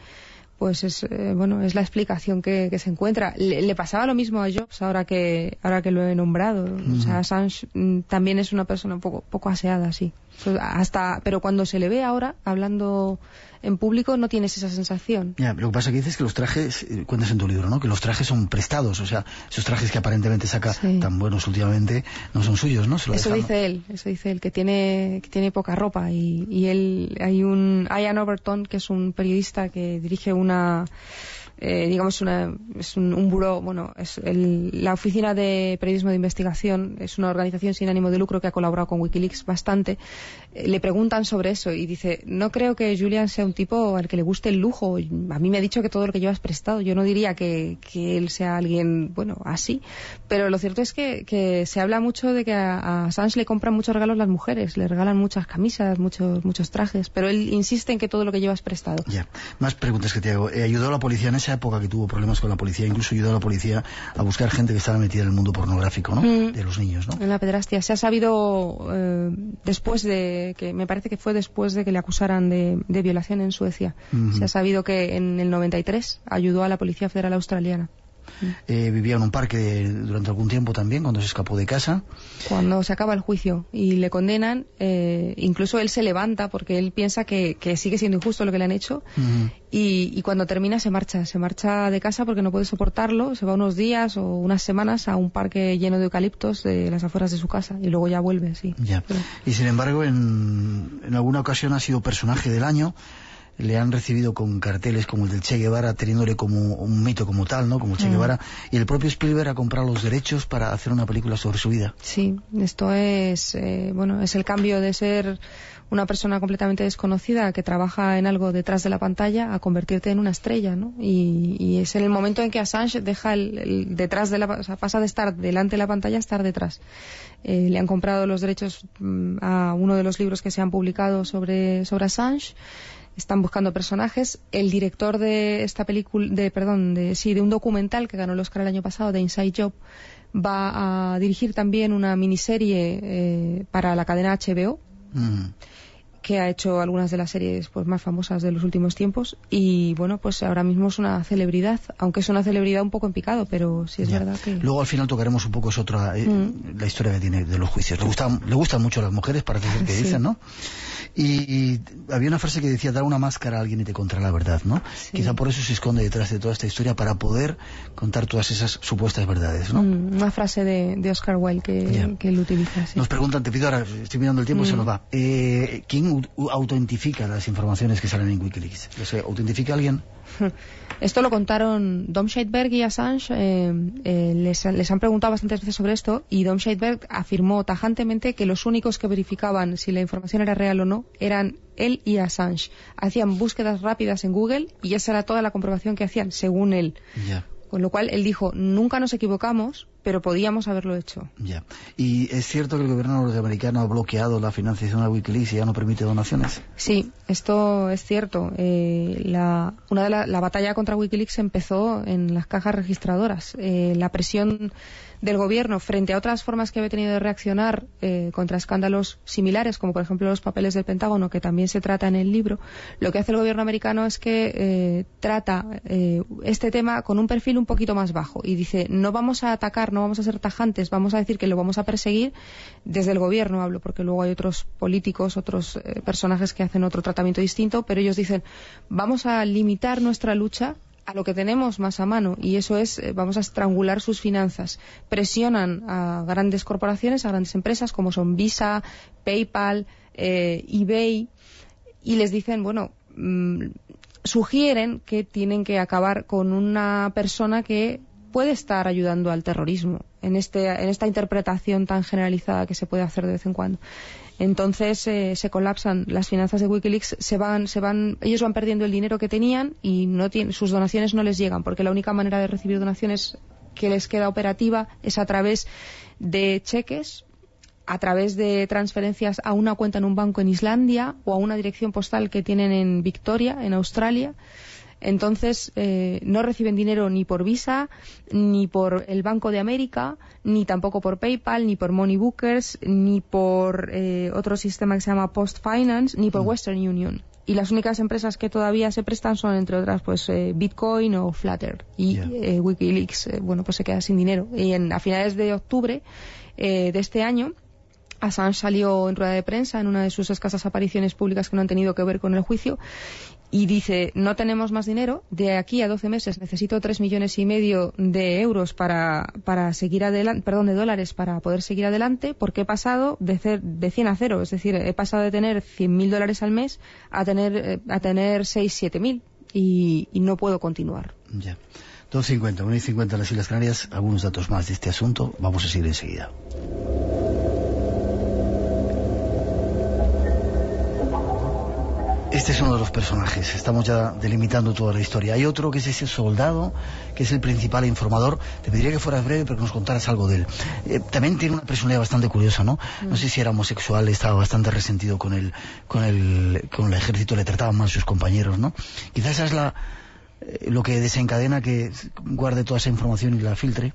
pues es eh, bueno es la explicación que, que se encuentra. Le, le pasaba lo mismo a Jobs ahora que ahora que lo he nombrado. O sea Assange mm, también es una persona un poco poco aseada sí. Pues hasta pero cuando se le ve ahora hablando en público no tienes esa sensación Ya, lo que pasa que dices que los trajes, eh, cuentas en tu libro, ¿no? Que los trajes son prestados, o sea, esos trajes que aparentemente saca Sí. tan buenos últimamente no son suyos, ¿no? Se lo eso dejan- dice él eso dice él que tiene que tiene poca ropa y, y él hay un Ian Overton que es un periodista que dirige una eh, digamos, una, es un, un buró, bueno, es el- la Oficina de Periodismo de Investigación, es una organización sin ánimo de lucro que ha colaborado con Wikileaks bastante, le preguntan sobre eso y dice, no creo que Julian sea un tipo al que le guste el lujo. A mí me ha dicho que todo lo que llevas prestado. Yo no diría que, que él sea alguien, bueno, así. Pero lo cierto es que, que se habla mucho de que a, a le compran muchos regalos las mujeres, le regalan muchas camisas, muchos, muchos trajes, pero él insiste en que todo lo que llevas prestado. Ya, más preguntas que te hago. Eh, ayudó a la policía en esa época que tuvo problemas con la policía, incluso ayudó a la policía a buscar gente que estaba metida en el mundo pornográfico, ¿no? Mm. De los niños, ¿no? En la pedrastia. Se ha sabido eh, después de que, me parece que fue después de que le acusaran de, de violación en Suecia. Se ha sabido que en el 93 ayudó a la Policía Federal Australiana. Eh, vivía en un parque durante algún tiempo también, cuando se escapó de casa. Cuando se acaba el juicio y le condenan, eh, incluso él se levanta porque él piensa que, que sigue siendo injusto lo que le han hecho y, y cuando termina se marcha, se marcha de casa porque no puede soportarlo, se va unos días o unas semanas a un parque lleno de eucaliptos de las afueras de su casa y luego ya vuelve, sí. Ya. Pero- Y sin embargo, en, en alguna ocasión ha sido personaje del año. Le han recibido con carteles como el del Che Guevara, teniéndole como un mito como tal, ¿no? Como Che Mm. Guevara. Y el propio Spielberg ha comprado los derechos para hacer una película sobre su vida. Sí, esto es, eh, bueno, es el cambio de ser una persona completamente desconocida que trabaja en algo detrás de la pantalla a convertirte en una estrella, ¿no? Y, y es en el momento en que Assange deja el, el detrás de la, o sea, pasa de estar delante de la pantalla a estar detrás. Eh, le han comprado los derechos mm, a uno de los libros que se han publicado sobre, sobre Assange. Están buscando personajes. El director de esta película, de, perdón, de, sí, de un documental que ganó el Oscar el año pasado, de Inside Job, va a dirigir también una miniserie eh, para la cadena HBO Mm. que ha hecho algunas de las series pues más famosas de los últimos tiempos y bueno pues ahora mismo es una celebridad aunque es una celebridad un poco en picado pero sí es Ya. verdad que Luego al final tocaremos un poco es otra eh, Mm. la historia que tiene de los juicios. Le gustan, le gustan mucho las mujeres, parece ser que Sí. dicen, ¿no? Y, había una frase que decía dar una máscara a alguien y te contará la verdad, ¿no? Sí. Quizá por eso se esconde detrás de toda esta historia para poder contar todas esas supuestas verdades, ¿no? mm, una frase de, de Oscar Wilde que, que él utiliza sí. Nos preguntan, te pido ahora, estoy mirando el tiempo y se Mm. nos va. Eh, ¿Quién autentifica las informaciones que salen en Wikileaks? ¿Los autentifica alguien? Esto lo contaron Dom Scheidberg y Assange. eh, eh, les, les han preguntado bastantes veces sobre esto y Dom Scheidberg afirmó tajantemente que los únicos que verificaban si la información era real o no eran él y Assange. Hacían búsquedas rápidas en Google y esa era toda la comprobación que hacían, según él. Con lo cual él dijo, nunca nos equivocamos, pero podíamos haberlo hecho. Ya. ¿Y es cierto que el gobierno norteamericano ha bloqueado la financiación a Wikileaks y ya no permite donaciones? Sí, esto es cierto. Eh, la, una de la, la batalla contra Wikileaks empezó en las cajas registradoras. Eh, la presión del gobierno frente a otras formas que había tenido de reaccionar eh, contra escándalos similares, como por ejemplo los papeles del Pentágono, que también se trata en el libro, lo que hace el gobierno americano es que eh, trata eh, este tema con un perfil un poquito más bajo y dice no vamos a atacar, no vamos a ser tajantes, vamos a decir que lo vamos a perseguir desde el gobierno, hablo porque luego hay otros políticos, otros eh, personajes que hacen otro tratamiento distinto, pero ellos dicen vamos a limitar nuestra lucha a lo que tenemos más a mano y eso es eh, vamos a estrangular sus finanzas. Presionan a grandes corporaciones, a grandes empresas como son Visa, PayPal, eh, eBay y les dicen, bueno, mm, sugieren que tienen que acabar con una persona que puede estar ayudando al terrorismo en, este, en esta interpretación tan generalizada que se puede hacer de vez en cuando. Entonces eh, se colapsan las finanzas de WikiLeaks, se van, se van, ellos van perdiendo el dinero que tenían y no tienen, sus donaciones no les llegan, porque la única manera de recibir donaciones que les queda operativa es a través de cheques, a través de transferencias a una cuenta en un banco en Islandia o a una dirección postal que tienen en Victoria, en Australia. Entonces, eh, no reciben dinero ni por Visa, ni por el Banco de América, ni tampoco por PayPal, ni por Money Bookers, ni por eh, otro sistema que se llama Post Finance, ni por Western Union. Y las únicas empresas que todavía se prestan son, entre otras, pues eh, Bitcoin o Flutter. Y eh, WikiLeaks, eh, bueno, pues se queda sin dinero. Y en, a finales de octubre eh, de este año, Assange salió en rueda de prensa en una de sus escasas apariciones públicas que no han tenido que ver con el juicio y dice no tenemos más dinero de aquí a 12 meses necesito 3 millones y medio de euros para, para seguir adelante perdón de dólares para poder seguir adelante porque he pasado de, cer- de 100 a 0 es decir he pasado de tener 100.000 dólares al mes a tener eh, a tener 6 7.000 y y, no puedo continuar. Ya. 2.50, 1 y 50 en las Islas Canarias. Algunos datos más de este asunto. Vamos a seguir enseguida. Este es uno de los personajes, estamos ya delimitando toda la historia. Hay otro que es ese soldado, que es el principal informador. Te pediría que fueras breve, pero que nos contaras algo de él. Eh, también tiene una personalidad bastante curiosa, ¿no? No sé si era homosexual, estaba bastante resentido con el, con el, con el ejército, le trataban mal sus compañeros, ¿no? Quizás esa es la, eh, lo que desencadena que guarde toda esa información y la filtre.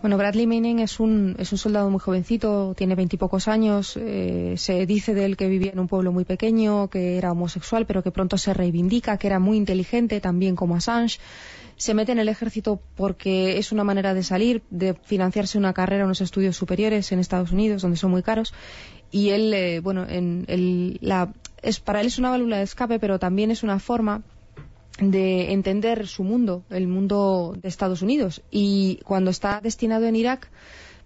Bueno, Bradley Manning es un, es un soldado muy jovencito, tiene veintipocos años. eh, se dice de él que vivía en un pueblo muy pequeño, que era homosexual, pero que pronto se reivindica, que era muy inteligente, también como Assange. Se mete en el ejército porque es una manera de salir, de financiarse una carrera, unos estudios superiores en Estados Unidos, donde son muy caros. Y él, eh, bueno, en el, la, es, para él es una válvula de escape, pero también es una forma de entender su mundo, el mundo de Estados Unidos. Y cuando está destinado en Irak,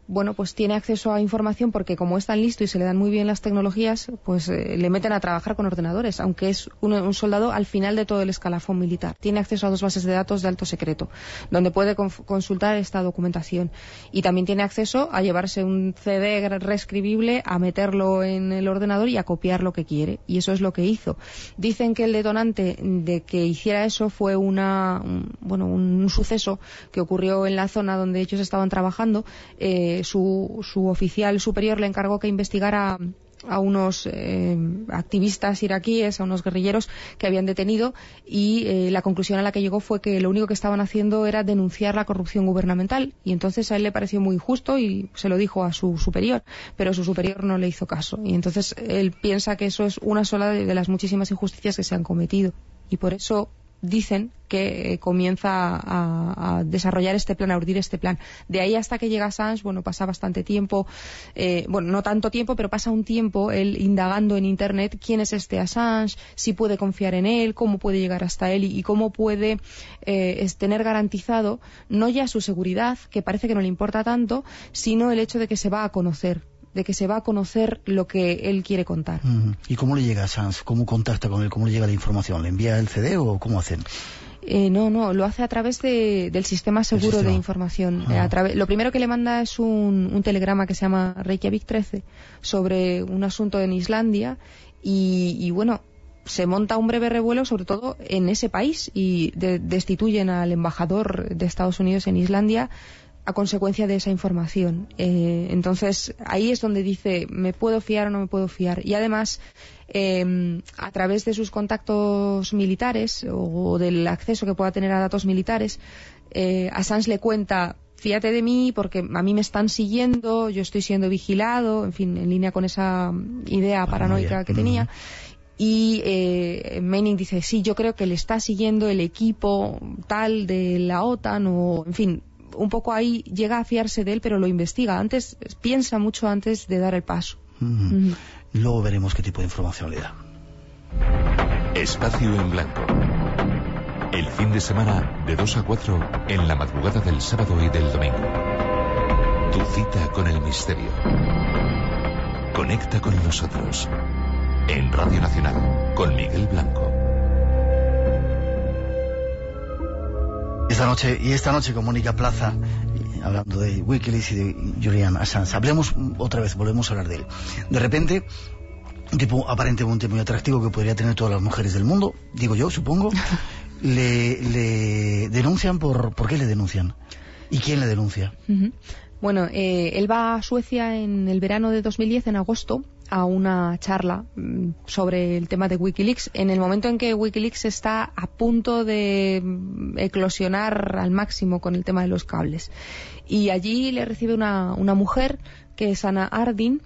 bueno, pues tiene acceso a información porque como es tan listo y se le dan muy bien las tecnologías, pues eh, le meten a trabajar con ordenadores, aunque es un, soldado al final de todo el escalafón militar. Tiene acceso a dos bases de datos de alto secreto, donde puede consultar esta documentación. Y también tiene acceso a llevarse un CD reescribible, a meterlo en el ordenador y a copiar lo que quiere. Y eso es lo que hizo. Dicen que el detonante de que hiciera eso fue una, un- bueno, un suceso que ocurrió en la zona donde ellos estaban trabajando. Eh, su, su oficial superior le encargó que investigara a unos eh, activistas iraquíes, a unos guerrilleros que habían detenido y eh, la conclusión a la que llegó fue que lo único que estaban haciendo era denunciar la corrupción gubernamental. Y entonces a él le pareció muy justo y se lo dijo a su superior, pero su superior no le hizo caso. Y entonces él piensa que eso es una sola de las muchísimas injusticias que se han cometido. Y por eso dicen que eh, comienza a, desarrollar este plan, a urdir este plan. De ahí hasta que llega Assange, bueno, pasa bastante tiempo, eh, bueno, no tanto tiempo, pero pasa un tiempo él indagando en Internet quién es este Assange, si puede confiar en él, cómo puede llegar hasta él y, y cómo puede eh, es tener garantizado no ya su seguridad, que parece que no le importa tanto, sino el hecho de que se va a conocer de que se va a conocer lo que él quiere contar. ¿Y cómo le llega a Sanz? ¿Cómo contacta con él? ¿Cómo le llega la información? ¿Le envía el CD o cómo hacen? Eh, no, no, lo hace a través de- del sistema seguro sistema. de información. Ah. Eh, a lo primero que le manda es un, un telegrama que se llama Reykjavik 13 sobre un asunto en Islandia y, y, bueno, se monta un breve revuelo sobre todo en ese país y de- destituyen al embajador de Estados Unidos en Islandia a consecuencia de esa información. Eh, entonces, ahí es donde dice, ¿me puedo fiar o no me puedo fiar? Y además, eh, a través de sus contactos militares o del acceso que pueda tener a datos militares, eh, Assange le cuenta, fíjate de mí porque a mí me están siguiendo, yo estoy siendo vigilado, en fin, en línea con esa idea paranoica que tenía. Y eh, Manning dice, sí, yo creo que le está siguiendo el equipo tal de la OTAN o, en fin, un poco ahí llega a fiarse de él, pero lo investiga antes, piensa mucho antes de dar el paso. Luego veremos qué tipo de información le da. Espacio en blanco. El fin de semana de 2 a 4 en la madrugada del sábado y del domingo. Tu cita con el misterio. Conecta con nosotros. En Radio Nacional, con Miguel Blanco. Esta noche, y esta noche con Mónica Plaza, hablando de Wikileaks y de Julian Assange. Hablemos otra vez, volvemos a hablar de él. De repente, un tipo aparentemente muy atractivo que podría tener todas las mujeres del mundo, digo yo, supongo, le, le denuncian por... ¿Por qué le denuncian? ¿Y quién le denuncia? Bueno, eh, él va a Suecia en el verano de 2010, en agosto, a una charla mm, sobre el tema de Wikileaks. En el momento en que Wikileaks está a punto de mm, eclosionar al máximo con el tema de los cables. Y allí le recibe una, una mujer, que es Ana Ardin,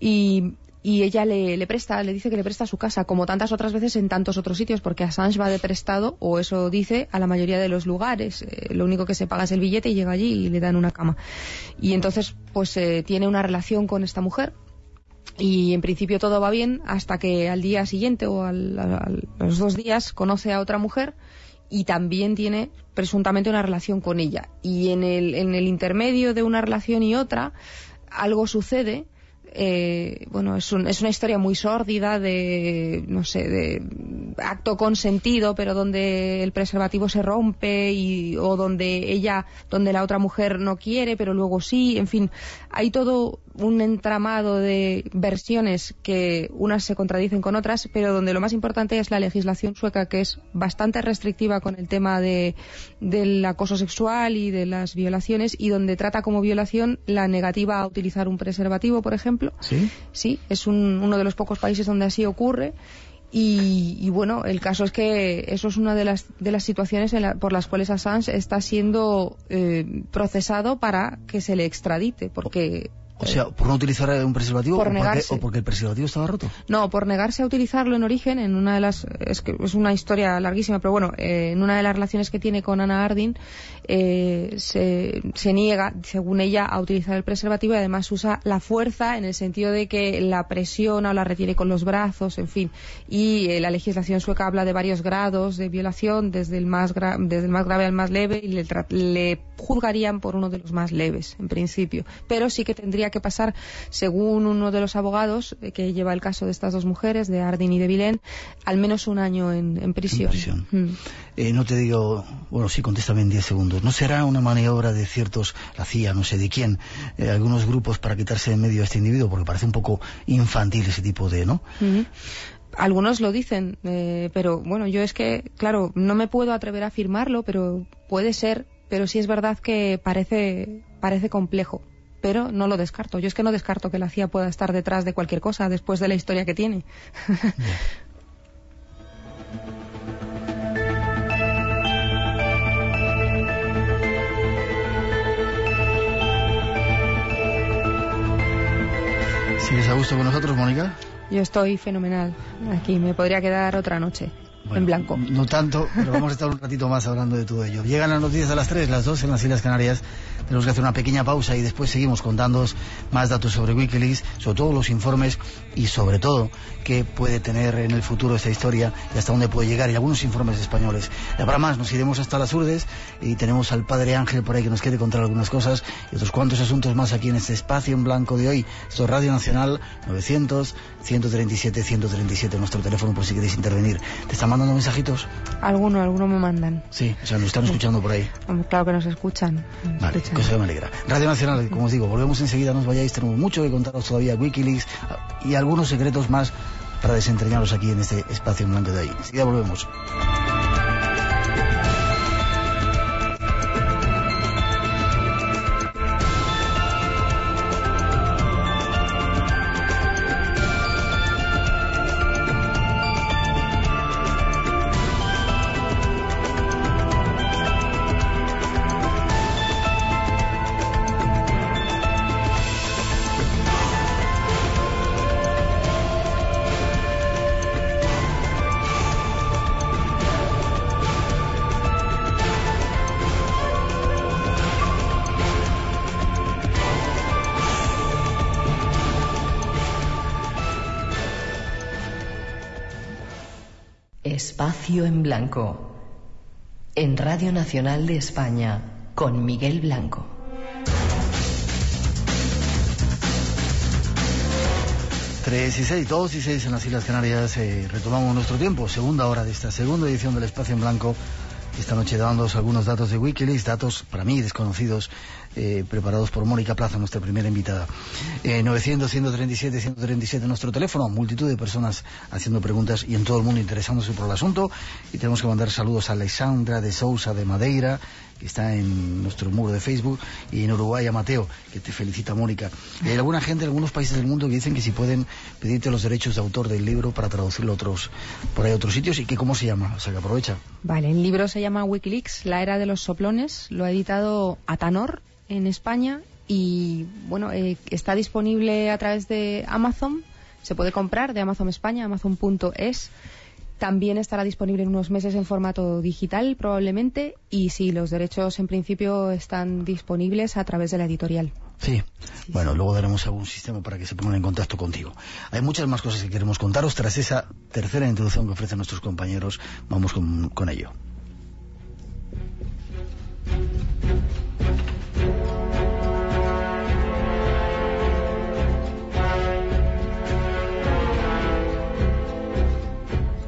y, y ella le, le presta, le dice que le presta su casa, como tantas otras veces en tantos otros sitios, porque Assange va de prestado, o eso dice, a la mayoría de los lugares. Eh, lo único que se paga es el billete y llega allí y le dan una cama. Y entonces, pues eh, tiene una relación con esta mujer. Y en principio todo va bien hasta que al día siguiente o al- al- a los dos días conoce a otra mujer y también tiene presuntamente una relación con ella. Y en el, en el intermedio de una relación y otra, algo sucede eh, bueno, es, un- es una historia muy sórdida de, no sé, de acto consentido, pero donde el preservativo se rompe y, o donde ella, donde la otra mujer no quiere, pero luego sí, en fin, hay todo un entramado de versiones que unas se contradicen con otras, pero donde lo más importante es la legislación sueca, que es bastante restrictiva con el tema de, del acoso sexual y de las violaciones, y donde trata como violación la negativa a utilizar un preservativo, por ejemplo. ¿Sí? Sí, es un- uno de los pocos países donde así ocurre. Y, y bueno, el caso es que eso es una de las, de las situaciones en la- por las cuales Assange está siendo eh, procesado para que se le extradite, porque O sea, por no utilizar un preservativo Por o, porque, negarse. o porque el preservativo estaba roto. No, por negarse a utilizarlo en origen, en una de las. Es que es una historia larguísima, pero bueno, eh, en una de las relaciones que tiene con Ana Ardin, eh, se, se niega, según ella, a utilizar el preservativo y además usa la fuerza en el sentido de que la presiona o la retiene con los brazos, en fin. Y eh, la legislación sueca habla de varios grados de violación, desde el más, gra- desde el más grave al más leve, y le, le juzgarían por uno de los más leves, en principio. Pero sí que tendría que pasar, según uno de los abogados eh, que lleva el caso de estas dos mujeres, de Ardin y de Vilén, al menos un año en, en prisión. En prisión. Mm. Eh, no te digo, bueno, sí, contéstame en 10 segundos. ¿No será una maniobra de ciertos, la CIA, no sé de quién, eh, algunos grupos para quitarse de en medio a este individuo? Porque parece un poco infantil ese tipo de, ¿no? Algunos lo dicen, eh, pero bueno, yo es que, claro, no me puedo atrever a afirmarlo, pero puede ser, pero sí es verdad que parece, parece complejo. Pero no lo descarto. Yo es que no descarto que la CIA pueda estar detrás de cualquier cosa después de la historia que tiene. ¿Sigues a gusto con nosotros, Mónica? Yo estoy fenomenal. Aquí me podría quedar otra noche en blanco. No tanto, pero vamos a estar un ratito más hablando de todo ello. Llegan las noticias a las 3, las 2 en las Islas Canarias. Tenemos que hacer una pequeña pausa y después seguimos contándoos más datos sobre Wikileaks, sobre todo los informes y sobre todo qué puede tener en el futuro esta historia y hasta dónde puede llegar y algunos informes españoles. Y para más, nos iremos hasta las Urdes y tenemos al Padre Ángel por ahí que nos quiere contar algunas cosas y otros cuantos asuntos más aquí en este espacio en blanco de hoy. Esto es Radio Nacional 900 137 137, nuestro teléfono por si queréis intervenir. ¿Te están mandando mensajitos? Alguno, alguno me mandan. Sí, o sea, nos están escuchando por ahí. Hombre, Claro que nos escuchan. nos Vale, escuchan. cosa que me alegra. Radio Nacional, como os digo, volvemos enseguida, no os vayáis, tenemos mucho que contaros todavía, Wikileaks y algunos secretos más para desentrañarlos aquí en este espacio en blanco de hoy. Enseguida volvemos. Blanco. En Radio Nacional de España, con Miguel Blanco. Tres y seis, dos y seis en las Islas Canarias, eh, retomamos nuestro tiempo, segunda hora de esta segunda edición del Espacio en Blanco. Esta noche dándoos algunos datos de Wikileaks, datos para mí desconocidos, eh, preparados por Mónica Plaza, nuestra primera invitada. Eh, 900, 137, 137 nuestro teléfono, multitud de personas haciendo preguntas y en todo el mundo interesándose por el asunto. Y tenemos que mandar saludos a Alexandra de Sousa de Madeira, que está en nuestro muro de Facebook, y en Uruguay a Mateo, que te felicita Mónica. Hay alguna gente en algunos países del mundo que dicen que si pueden pedirte los derechos de autor del libro para traducirlo a otros, por ahí a otros sitios, y que cómo se llama, o sea que aprovecha. Vale, el libro se llama Wikileaks, la era de los soplones. Lo ha editado Atanor en España y bueno, eh, está disponible a través de Amazon. Se puede comprar de Amazon España, amazon.es. También estará disponible en unos meses en formato digital, probablemente. Y sí, los derechos en principio están disponibles a través de la editorial. Sí. Bueno, luego daremos algún sistema para que se pongan en contacto contigo. Hay muchas más cosas que queremos contaros. Tras esa tercera introducción que ofrecen nuestros compañeros, vamos con, con ello.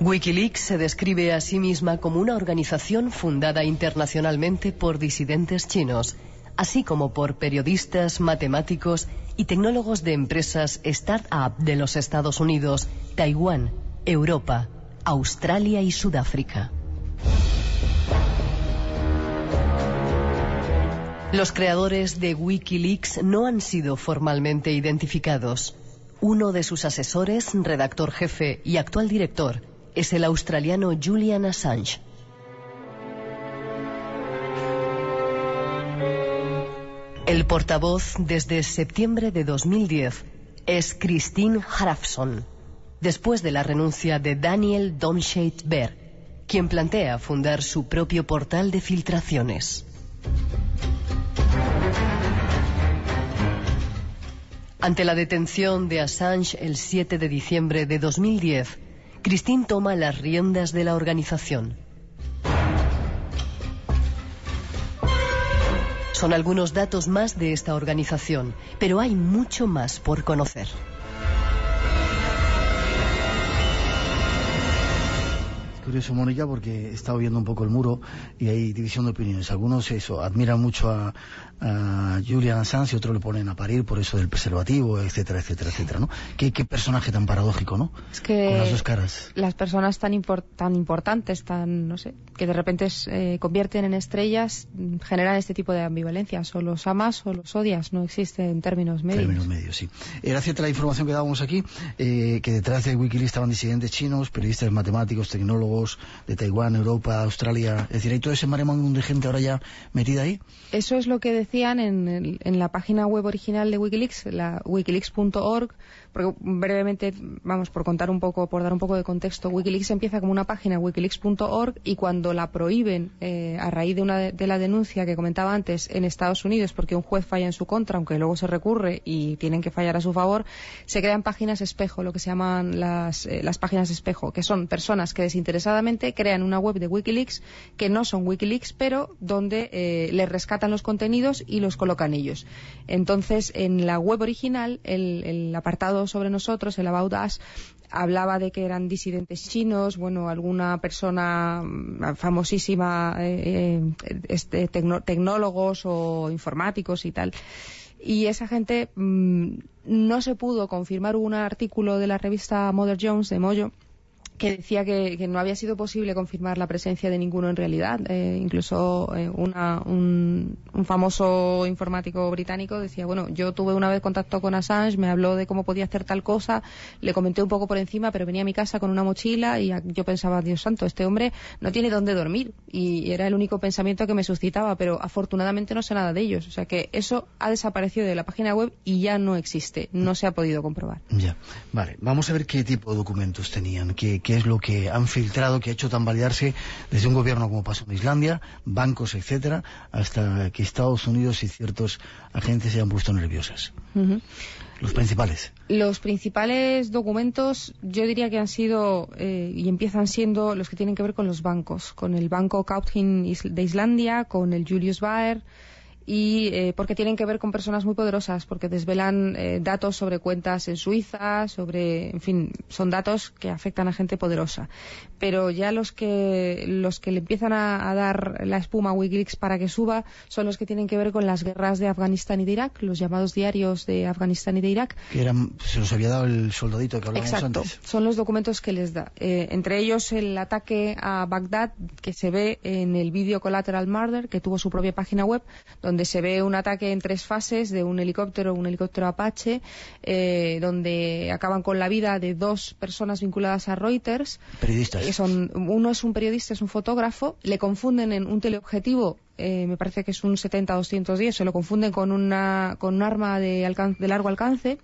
Wikileaks se describe a sí misma como una organización fundada internacionalmente por disidentes chinos, así como por periodistas, matemáticos y tecnólogos de empresas start-up de los Estados Unidos, Taiwán, Europa, Australia y Sudáfrica. Los creadores de Wikileaks no han sido formalmente identificados. Uno de sus asesores, redactor jefe y actual director, es el australiano Julian Assange. El portavoz desde septiembre de 2010 es Christine Harafson, después de la renuncia de Daniel Domscheit Berg, quien plantea fundar su propio portal de filtraciones. Ante la detención de Assange el 7 de diciembre de 2010, Christine toma las riendas de la organización. Son algunos datos más de esta organización, pero hay mucho más por conocer. curioso, Mónica, porque he estado viendo un poco el muro y hay división de opiniones. Algunos eso, admiran mucho a, a Julian Assange y otros le ponen a parir por eso del preservativo, etcétera, etcétera, etcétera, ¿no? Qué, qué personaje tan paradójico, ¿no? Es que Con las dos caras. las personas tan, impor- tan importantes, tan, no sé, que de repente se convierten en estrellas, generan este tipo de ambivalencias. O los amas o los odias, no existe en términos medios. Términos medios, sí. Era cierta la información que dábamos aquí, eh, que detrás de Wikileaks estaban disidentes chinos, periodistas matemáticos, tecnólogos de Taiwán, Europa, Australia. Es decir, hay todo ese mare magnum de gente ahora ya metida ahí. Eso es lo que decían en, en la página web original de Wikileaks, la wikileaks.org, porque brevemente, vamos, por contar un poco, por dar un poco de contexto, Wikileaks empieza como una página wikileaks.org y cuando la prohíben eh, a raíz de, una de, la denuncia que comentaba antes en Estados Unidos, porque un juez falla en su contra, aunque luego se recurre y tienen que fallar a su favor, se crean páginas espejo, lo que se llaman las, eh, las páginas espejo, que son personas que desinteresadamente crean una web de Wikileaks que no son Wikileaks, pero donde eh, les rescatan los contenidos y los colocan ellos. Entonces, en la web original, el, el apartado sobre nosotros, el About Us, hablaba de que eran disidentes chinos, bueno, alguna persona mm, famosísima, eh, eh, este, tecno- tecnólogos o informáticos y tal. Y esa gente mm, no se pudo confirmar. Hubo un artículo de la revista Mother Jones de Moyo que decía que, no había sido posible confirmar la presencia de ninguno en realidad. Eh, incluso eh, una- un, famoso informático británico decía, bueno, yo tuve una vez contacto con Assange, me habló de cómo podía hacer tal cosa, le comenté un poco por encima, pero venía a mi casa con una mochila y yo pensaba, Dios santo, este hombre no tiene dónde dormir. Y era el único pensamiento que me suscitaba, pero afortunadamente no sé nada de ellos. O sea que eso ha desaparecido de la página web y ya no existe, no se ha podido comprobar. Ya, vale. Vamos a ver qué tipo de documentos tenían, qué, qué es lo que han filtrado, que ha hecho tambalearse desde un gobierno como pasó en Islandia, bancos, etcétera, hasta que Estados Unidos y ciertos agentes se han puesto nerviosas. Los principales. Los principales documentos yo diría que han sido eh, y empiezan siendo los que tienen que ver con los bancos, con el banco Kaupthing de Islandia, con el Julius Baer y eh, porque tienen que ver con personas muy poderosas, porque desvelan eh, datos sobre cuentas en Suiza, sobre, en fin, son datos que afectan a gente poderosa. Pero ya los que los que le empiezan a, a dar la espuma a WikiLeaks para que suba son los que tienen que ver con las guerras de Afganistán y de Irak, los llamados diarios de Afganistán y de Irak, Que eran, se los había dado el soldadito que hablábamos Exacto, antes. son los documentos que les da. Eh, entre ellos el ataque a Bagdad, que se ve en el vídeo Collateral Murder, que tuvo su propia página web, donde se ve un ataque en tres fases de un helicóptero, un helicóptero Apache, eh, donde acaban con la vida de dos personas vinculadas a Reuters. Periodistas. Eh, son, uno es un periodista, es un fotógrafo, le confunden en un teleobjetivo, eh, me parece que es un 70-210, se lo confunden con, una, con un arma de, alcan- de largo alcance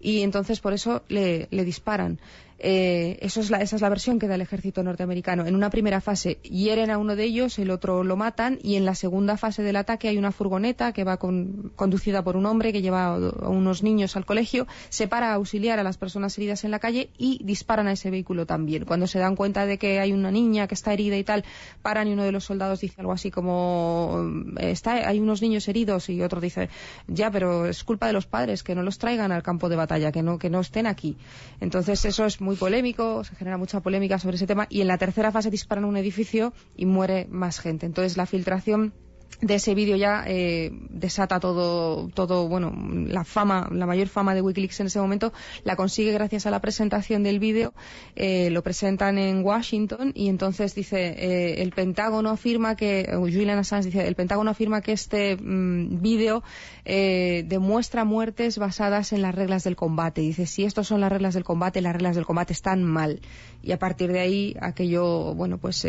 y entonces por eso le, le disparan. Eh, eso es la, esa es la versión que da el ejército norteamericano. En una primera fase hieren a uno de ellos, el otro lo matan y en la segunda fase del ataque hay una furgoneta que va con- conducida por un hombre que lleva a unos niños al colegio, se para a auxiliar a las personas heridas en la calle y disparan a ese vehículo también. Cuando se dan cuenta de que hay una niña que está herida y tal, paran y uno de los soldados dice algo así como eh, está, hay unos niños heridos y otro dice, ya, pero es culpa de los padres que no los traigan al campo de batalla, que no, que no estén aquí. Entonces eso es muy polémico, se genera mucha polémica sobre ese tema y en la tercera fase disparan un edificio y muere más gente. Entonces la filtración de ese vídeo ya eh, desata todo, todo, bueno, la fama, la mayor fama de Wikileaks en ese momento la consigue gracias a la presentación del vídeo. Eh, lo presentan en Washington y entonces dice eh, el Pentágono afirma que Julian Assange dice el Pentágono afirma que este mm, vídeo demuestra muertes basadas en las reglas del combate. Dice si estos son las reglas del combate, las reglas del combate están mal y a partir de ahí aquello, bueno, pues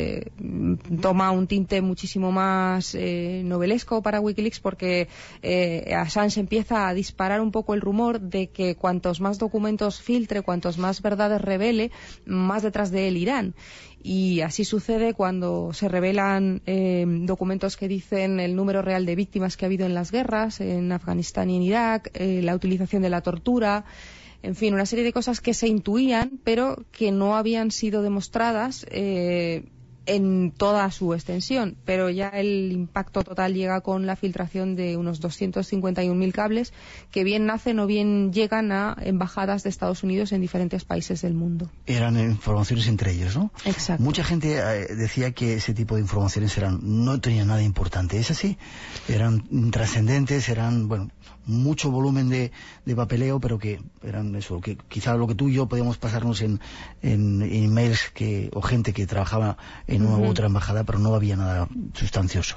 toma un tinte muchísimo más novelesco para Wikileaks porque eh, Assange empieza a disparar un poco el rumor de que cuantos más documentos filtre, cuantos más verdades revele, más detrás de él irán. Y así sucede cuando se revelan eh, documentos que dicen el número real de víctimas que ha habido en las guerras, en Afganistán y en Irak, eh, la utilización de la tortura, en fin, una serie de cosas que se intuían, pero que no habían sido demostradas eh, en toda su extensión, pero ya el impacto total llega con la filtración de unos 251.000 cables que bien nacen o bien llegan a embajadas de Estados Unidos en diferentes países del mundo. Eran informaciones entre ellos, ¿no? Exacto. Mucha gente eh, decía que ese tipo de informaciones eran no tenían nada importante. ¿Es así? Eran trascendentes, eran, bueno, mucho volumen de, de, papeleo, pero que eran eso, que quizá lo que tú y yo podíamos pasarnos en, en, emails que, o gente que trabajaba en una u otra embajada, pero no había nada sustancioso.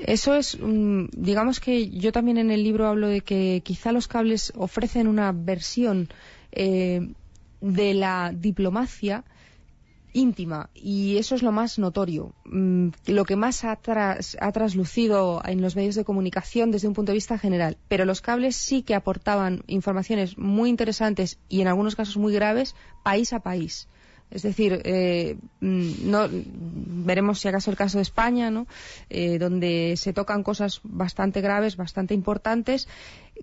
Eso es, mm, digamos que yo también en el libro hablo de que quizá los cables ofrecen una versión eh, de la diplomacia íntima y eso es lo más notorio. Mm, lo que más ha, ha, traslucido en los medios de comunicación desde un punto de vista general. Pero los cables sí que aportaban informaciones muy interesantes y en algunos casos muy graves país a país. Es decir, eh, mm, no, veremos si acaso el caso de España, ¿no? Eh, donde se tocan cosas bastante graves, bastante importantes,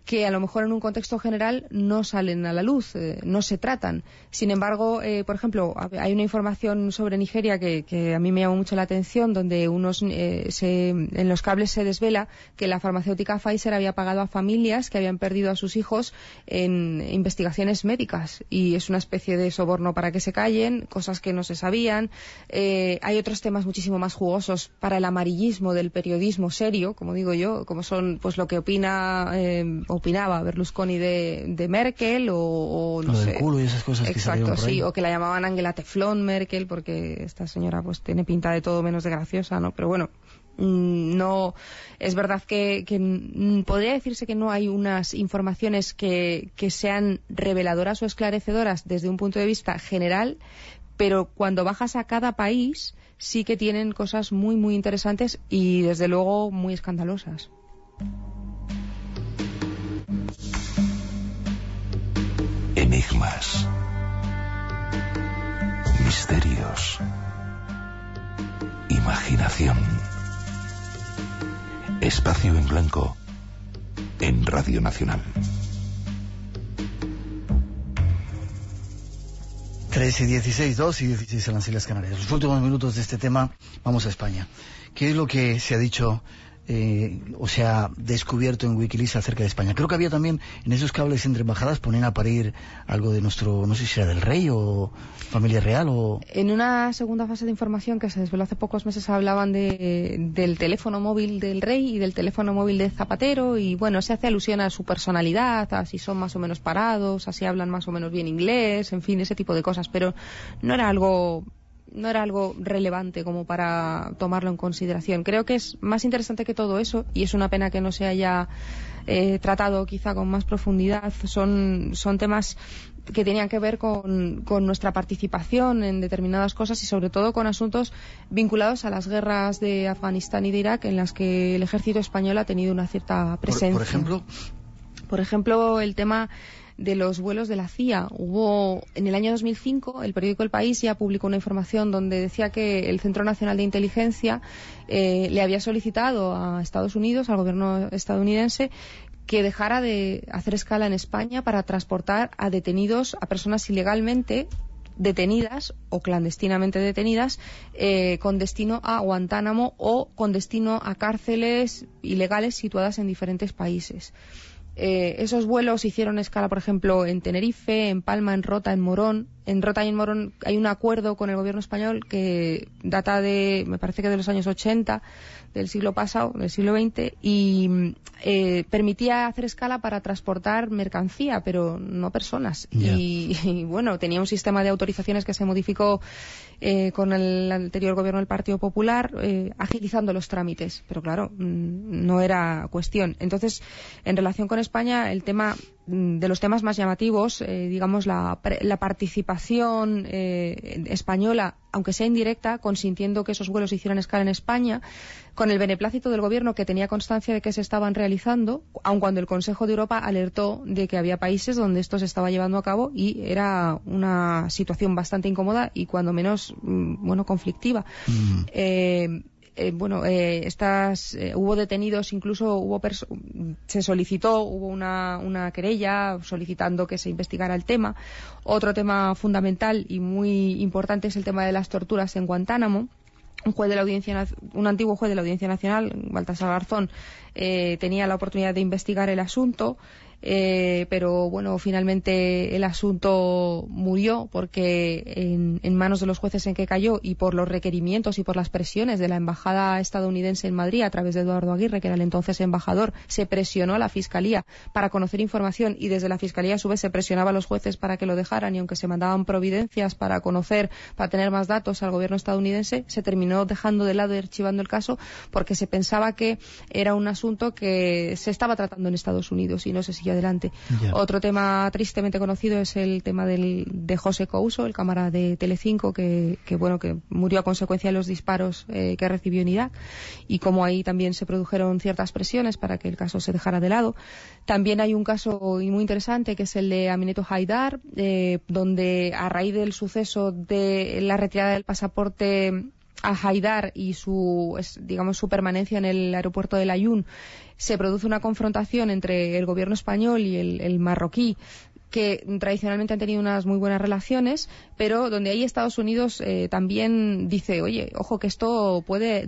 que a lo mejor en un contexto general no salen a la luz, eh, no se tratan. Sin embargo, eh, por ejemplo, hay una información sobre Nigeria que, a mí me llamó mucho la atención, donde unos eh, en los cables se desvela que la farmacéutica Pfizer había pagado a familias que habían perdido a sus hijos en investigaciones médicas y es una especie de soborno para que se callen, cosas que no se sabían. hay otros temas muchísimo más jugosos para el amarillismo del periodismo serio, como digo yo, como son pues lo que opina opinaba Berlusconi de, Merkel o, no sé. culo y esas cosas Exacto, sí, o que la llamaban Angela Teflon Merkel porque esta señora pues tiene pinta de todo menos de graciosa, ¿no? Pero bueno, mm, no es verdad que, podría decirse que no hay unas informaciones que, que sean reveladoras o esclarecedoras desde un punto de vista general, pero cuando bajas a cada país sí que tienen cosas muy muy interesantes y desde luego muy escandalosas. Enigmas. Misterios. Imaginación. Espacio en blanco en Radio Nacional. 13 y 16, 2 y 16 en las Islas Canarias. Los últimos minutos de este tema, vamos a España. ¿Qué es lo que se ha dicho eh, o sea, descubierto en Wikileaks acerca de España. Creo que había también en esos cables entre embajadas ponían a parir algo de nuestro, no sé si era del rey o familia real o... En una segunda fase de información que se desveló hace pocos meses hablaban de, del teléfono móvil del rey y del teléfono móvil de Zapatero y bueno, se hace alusión a su personalidad, a si son más o menos parados, a si hablan más o menos bien inglés, en fin, ese tipo de cosas, pero no era algo no era algo relevante como para tomarlo en consideración. Creo que es más interesante que todo eso y es una pena que no se haya eh, tratado quizá con más profundidad. Son, son temas que tenían que ver con, con, nuestra participación en determinadas cosas y sobre todo con asuntos vinculados a las guerras de Afganistán y de Irak en las que el ejército español ha tenido una cierta presencia. por ejemplo, por ejemplo, el tema de los vuelos de la CIA. Hubo, en el año 2005, el periódico El País ya publicó una información donde decía que el Centro Nacional de Inteligencia eh, le había solicitado a Estados Unidos, al gobierno estadounidense, que dejara de hacer escala en España para transportar a detenidos, a personas ilegalmente detenidas o clandestinamente detenidas eh, con destino a Guantánamo o con destino a cárceles ilegales situadas en diferentes países. Eh, esos vuelos hicieron escala, por ejemplo, en Tenerife, en Palma, en Rota, en Morón. En Rota y en Morón hay un acuerdo con el gobierno español que data de, me parece que de los años 80 del siglo pasado, del siglo XX, y eh, permitía hacer escala para transportar mercancía, pero no personas. Y, bueno, tenía un sistema de autorizaciones que se modificó eh, con el anterior gobierno del Partido Popular, eh, agilizando los trámites. Pero claro, mm, no era cuestión. Entonces, en relación con España, el tema de los temas más llamativos, eh, digamos, la, participación eh, española, aunque sea indirecta, consintiendo que esos vuelos hicieran escala en España, con el beneplácito del gobierno que tenía constancia de que se estaban realizando, aun cuando el Consejo de Europa alertó de que había países donde esto se estaba llevando a cabo y era una situación bastante incómoda y cuando menos, mm, bueno, conflictiva. Mm. Eh, eh, bueno, eh, estas, eh, hubo detenidos, incluso hubo se solicitó, hubo una, querella solicitando que se investigara el tema. Otro tema fundamental y muy importante es el tema de las torturas en Guantánamo un juez de la audiencia un antiguo juez de la audiencia nacional Baltasar Garzón tenía la oportunidad de investigar el asunto eh, pero bueno, finalmente el asunto murió porque en, manos de los jueces en que cayó y por los requerimientos y por las presiones de la embajada estadounidense en Madrid a través de Eduardo Aguirre, que era el entonces embajador, se presionó a la fiscalía para conocer información y desde la fiscalía a su vez se presionaba a los jueces para que lo dejaran. Y aunque se mandaban providencias para conocer, para tener más datos al gobierno estadounidense, se terminó dejando de lado y archivando el caso porque se pensaba que era un asunto que se estaba tratando en Estados Unidos y no se siguió adelante. Otro tema tristemente conocido es el tema del, de José Couso, el cámara de Telecinco, que, que bueno que murió a consecuencia de los disparos eh, que recibió en Irak y como ahí también se produjeron ciertas presiones para que el caso se dejara de lado. También hay un caso muy interesante que es el de Amineto Haidar, eh, donde a raíz del suceso de la retirada del pasaporte a Haidar y su, digamos, su permanencia en el aeropuerto de Layún, se produce una confrontación entre el gobierno español y el marroquí que tradicionalmente han tenido unas muy buenas relaciones, pero donde ahí Estados Unidos eh, también dice, oye, ojo que esto puede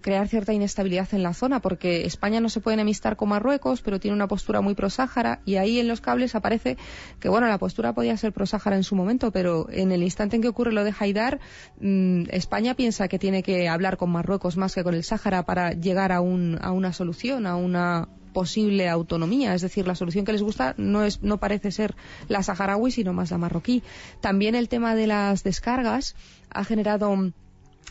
crear cierta inestabilidad en la zona, porque España no se puede enemistar con Marruecos, pero tiene una postura muy pro-Sáhara, y ahí en los cables aparece que, bueno, la postura podía ser pro-Sáhara en su momento, pero en el instante en que ocurre lo de Haidar, mm, España piensa que tiene que hablar con Marruecos más que con el Sáhara para llegar a, un, a una solución, a una posible autonomía. Es decir, la solución que les gusta no, es, no parece ser la saharaui, sino más la marroquí. También el tema de las descargas ha generado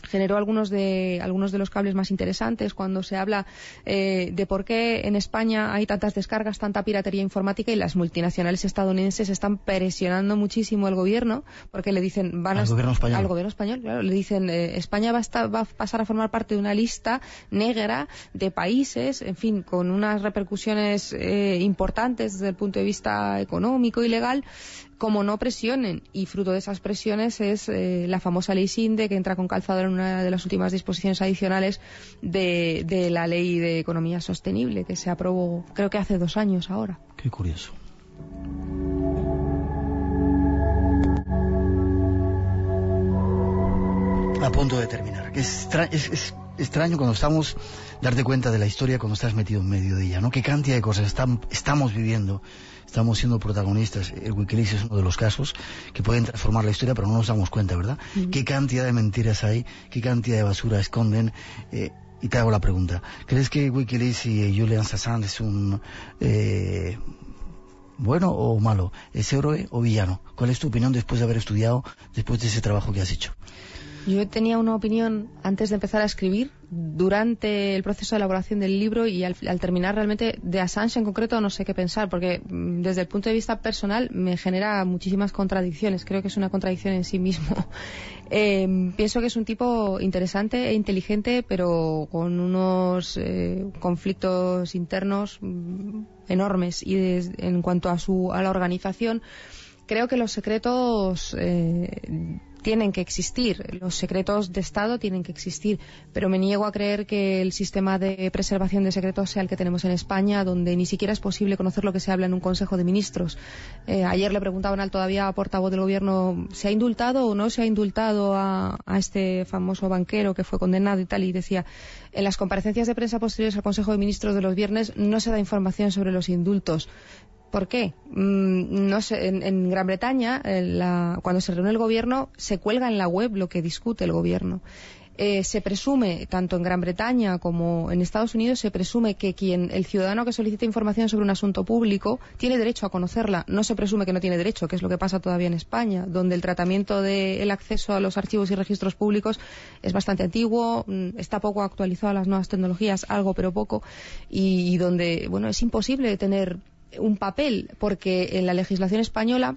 generó algunos de algunos de los cables más interesantes. Cuando se habla eh, de por qué en España hay tantas descargas, tanta piratería informática y las multinacionales estadounidenses están presionando muchísimo al gobierno porque le dicen van al gobierno español, al gobierno español claro, le dicen eh, España va a, va a pasar a formar parte de una lista negra de países, en fin, con unas repercusiones eh, importantes desde el punto de vista económico y legal como no presionen. Y fruto de esas presiones es eh, la famosa ley SINDE, que entra con calzador en una de las últimas disposiciones adicionales de, de, la ley de economía sostenible, que se aprobó creo que hace dos años ahora. Qué curioso. A punto de terminar. Es, es, extraño cuando estamos darte cuenta de la historia cuando estás metido en medio de ella, ¿no? Qué cantidad de cosas estamos viviendo estamos siendo protagonistas. El Wikileaks es uno de los casos que pueden transformar la historia, pero no nos damos cuenta, ¿verdad? ¿Qué cantidad de mentiras hay? ¿Qué cantidad de basura esconden? Eh, y te hago la pregunta. ¿Crees que Wikileaks y Julian Assange es un... Eh, bueno o malo? ¿Es héroe o villano? ¿Cuál es tu opinión después de haber estudiado, después de ese trabajo que has hecho? Yo tenía una opinión antes de empezar a escribir, durante el proceso de elaboración del libro y al, terminar realmente de Assange en concreto no sé qué pensar, porque mm, desde el punto de vista personal me genera muchísimas contradicciones. Creo que es una contradicción en sí mismo. Em, pienso que es un tipo interesante e inteligente, pero con unos eh, conflictos internos mm, enormes y en cuanto a su a la organización creo que los secretos eh, tienen que existir, los secretos de Estado tienen que existir, pero me niego a creer que el sistema de preservación de secretos sea el que tenemos en España, donde ni siquiera es posible conocer lo que se habla en un Consejo de Ministros. Eh, ayer le preguntaban al todavía portavoz del Gobierno, ¿se ha indultado o no se ha indultado a, a este famoso banquero que fue condenado y tal? Y decía, en las comparecencias de prensa posteriores al Consejo de Ministros de los viernes no se da información sobre los indultos. ¿Por qué? Mm, no sé, en, Gran Bretaña, cuando se reúne el gobierno, se cuelga en la web lo que discute el gobierno. Eh, se presume, tanto en Gran Bretaña como en Estados Unidos, se presume que quien, el ciudadano que solicita información sobre un asunto público, tiene derecho a conocerla. No se presume que no tiene derecho, que es lo que pasa todavía en España, donde el tratamiento del acceso a los archivos y registros públicos es bastante antiguo, mm, está poco actualizado a las nuevas tecnologías, algo pero poco, y, y donde, bueno, es imposible tener un papel, porque en la legislación española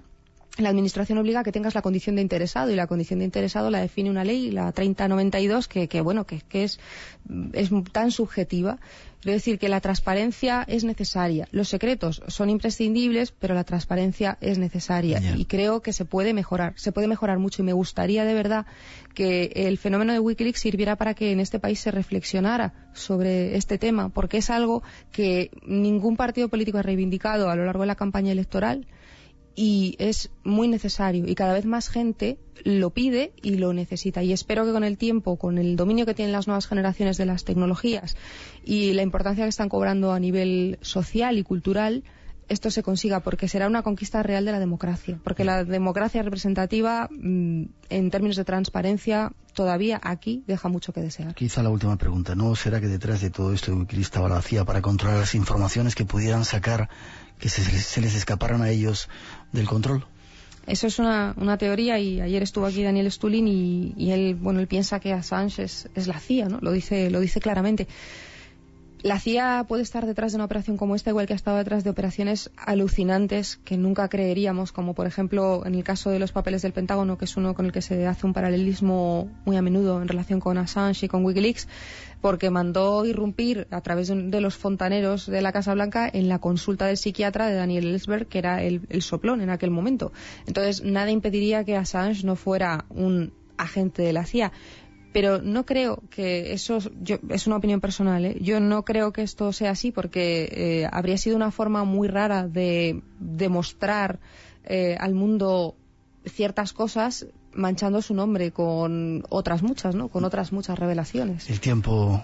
la Administración obliga a que tengas la condición de interesado y la condición de interesado la define una ley, la 3092, que, que bueno, que, que es, es tan subjetiva. Quiero decir que la transparencia es necesaria. Los secretos son imprescindibles, pero la transparencia es necesaria. Y creo que se puede mejorar. Se puede mejorar mucho. Y me gustaría de verdad que el fenómeno de Wikileaks sirviera para que en este país se reflexionara sobre este tema, porque es algo que ningún partido político ha reivindicado a lo largo de la campaña electoral y es muy necesario y cada vez más gente lo pide y lo necesita y espero que con el tiempo, con el dominio que tienen las nuevas generaciones de las tecnologías y la importancia que están cobrando a nivel social y cultural, esto se consiga porque será una conquista real de la democracia, porque la democracia representativa mm, en términos de transparencia todavía aquí deja mucho que desear. Quizá la última pregunta, ¿no será que detrás de todo esto la CIA para controlar las informaciones que pudieran sacar que se, les escaparan a ellos del control. Eso es una, una, teoría y ayer estuvo aquí Daniel Stulin y, él, bueno, él piensa que Assange es, es la CIA, ¿no? Lo dice, lo dice claramente. La CIA puede estar detrás de una operación como esta, igual que ha estado detrás de operaciones alucinantes que nunca creeríamos, como por ejemplo en el caso de los papeles del Pentágono, que es uno con el que se hace un paralelismo muy a menudo en relación con Assange y con Wikileaks, porque mandó irrumpir a través de los fontaneros de la Casa Blanca en la consulta del psiquiatra de Daniel Ellsberg, que era el, el soplón en aquel momento. Entonces, nada impediría que Assange no fuera un agente de la CIA pero no creo que eso yo, es una opinión personal ¿eh? yo no creo que esto sea así porque eh, habría sido una forma muy rara de demostrar eh, al mundo ciertas cosas manchando su nombre con otras muchas, ¿no? Con otras muchas revelaciones. El tiempo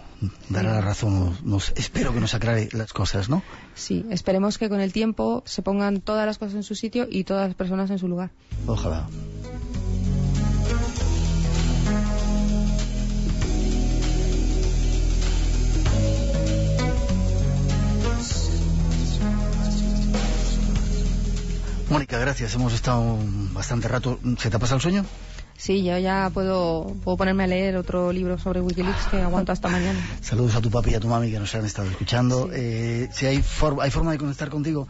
dará la razón. Nos, espero que nos aclare las cosas, ¿no? Sí, esperemos que con el tiempo se pongan todas las cosas en su sitio y todas las personas en su lugar. Ojalá. Mónica, gracias. Hemos estado bastante rato. ¿Se te ha pasado el sueño? Sí, yo ya puedo, puedo ponerme a leer otro libro sobre Wikileaks que aguanto hasta mañana. Saludos a tu papi y a tu mami que nos han estado escuchando. Eh, si hay, hay forma de conectar contigo.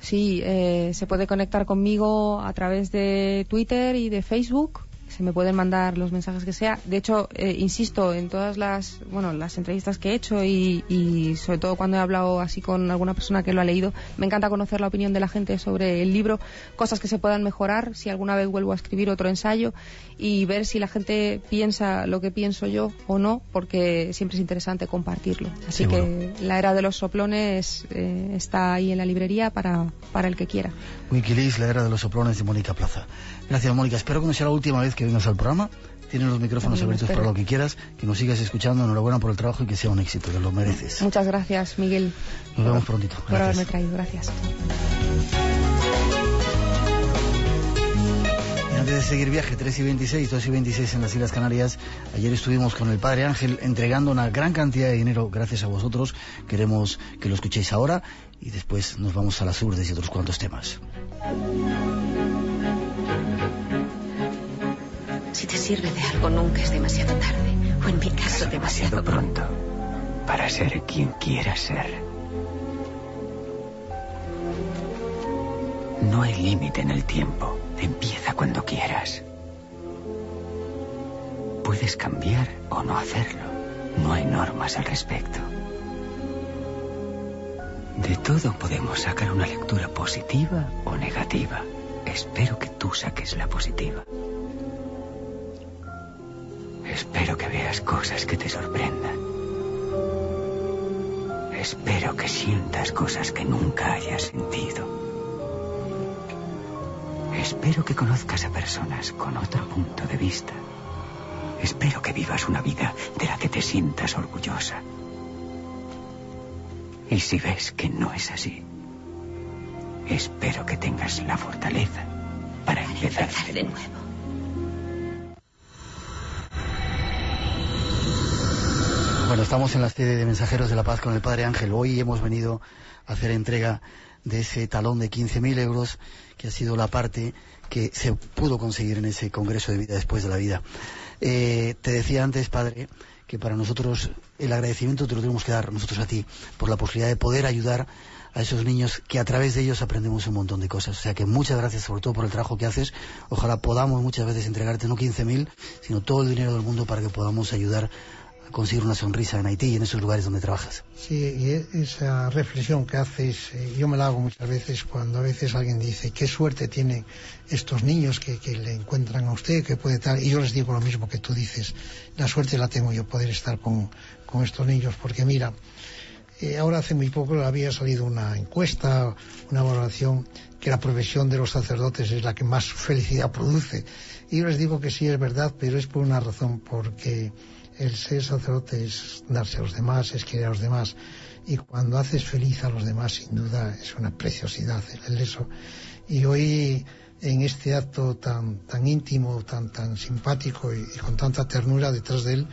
Sí, eh, se puede conectar conmigo a través de Twitter y de Facebook se me pueden mandar los mensajes que sea. De hecho, eh, insisto, en todas las, bueno, las entrevistas que he hecho y, y, sobre todo cuando he hablado así con alguna persona que lo ha leído, me encanta conocer la opinión de la gente sobre el libro, cosas que se puedan mejorar, si alguna vez vuelvo a escribir otro ensayo y ver si la gente piensa lo que pienso yo o no, porque siempre es interesante compartirlo. Así que la era de los soplones eh, está ahí en la librería para, para el que quiera. Wikileaks, la era de los soplones de Mónica Plaza. Gracias, Mónica. Espero que no sea la última vez que vengas al programa. Tienes los micrófonos abiertos para lo que quieras, que nos sigas escuchando. Enhorabuena por el trabajo y que sea un éxito, que lo mereces. Muchas gracias, Miguel. Nos vemos prontito. Por haberme traído. Gracias. Y antes de seguir viaje, 3 y 26, 2 y 26 en las Islas Canarias, ayer estuvimos con el Padre Ángel entregando una gran cantidad de dinero gracias a vosotros. Queremos que lo escuchéis ahora y después nos vamos a las urdes y otros cuantos temas. Si te sirve de algo, nunca es demasiado tarde. O en mi caso, demasiado, pronto. Para ser quien quieras ser. No hay límite en el tiempo. Empieza cuando quieras. Puedes cambiar o no hacerlo. No hay normas al respecto. De todo podemos sacar una lectura positiva o negativa. Espero que tú saques la positiva. las cosas que te sorprendan. Espero que sientas cosas que nunca hayas sentido. Espero que conozcas a personas con otro punto de vista. Espero que vivas una vida de la que te sientas orgullosa. Y si ves que no es así, espero que tengas la fortaleza para empezar, de nuevo. Bueno, estamos en la sede de Mensajeros de la Paz con el Padre Ángel. Hoy hemos venido a hacer entrega de ese talón de 15.000 euros que ha sido la parte que se pudo conseguir en ese Congreso de Vida después de la vida. Eh, te decía antes, Padre, que para nosotros el agradecimiento te lo tenemos que dar nosotros a ti por la posibilidad de poder ayudar a esos niños que a través de ellos aprendemos un montón de cosas. O sea que muchas gracias sobre todo por el trabajo que haces. Ojalá podamos muchas veces entregarte no 15.000, sino todo el dinero del mundo para que podamos ayudar conseguir una sonrisa en Haití y en esos lugares donde trabajas. Sí, y e-, esa reflexión que haces, eh, yo me la hago muchas veces cuando a veces alguien dice qué suerte tienen estos niños que, le encuentran a usted, que puede tal, y yo les digo lo mismo que tú dices, la suerte la tengo yo poder estar con, estos niños, porque mira, eh, ahora hace muy poco había salido una encuesta, una valoración que la profesión de los sacerdotes es la que más felicidad produce. Y yo les digo que sí es verdad, pero es por una razón, porque el ser sacerdote es darse a los demás, es querer a los demás. Y cuando haces feliz a los demás, sin duda, es una preciosidad el eso. Y hoy, en este acto tan, tan íntimo, tan, tan simpático y, con tanta ternura detrás de él,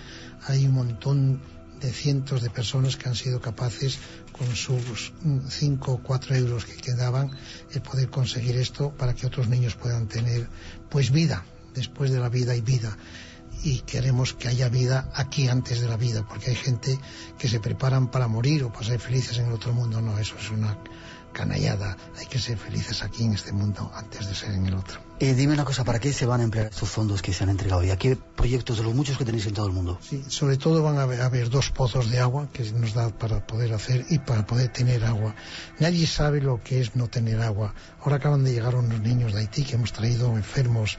hay un montón de cientos de personas que han sido capaces, con sus cinco o cuatro euros que quedaban, el poder conseguir esto para que otros niños puedan tener, pues, vida. Después de la vida y vida y queremos que haya vida aquí antes de la vida, porque hay gente que se preparan para morir o para ser felices en el otro mundo. No, eso es una canallada. Hay que ser felices aquí en este mundo antes de ser en el otro. Eh, dime una cosa, ¿para qué se van a emplear estos fondos que se han entregado y a qué proyectos de los muchos que tenéis en todo el mundo? Sí, sobre todo van a haber, dos pozos de agua que nos da para poder hacer y para poder tener agua. Nadie sabe lo que es no tener agua. Ahora acaban de llegar unos niños de Haití que hemos traído enfermos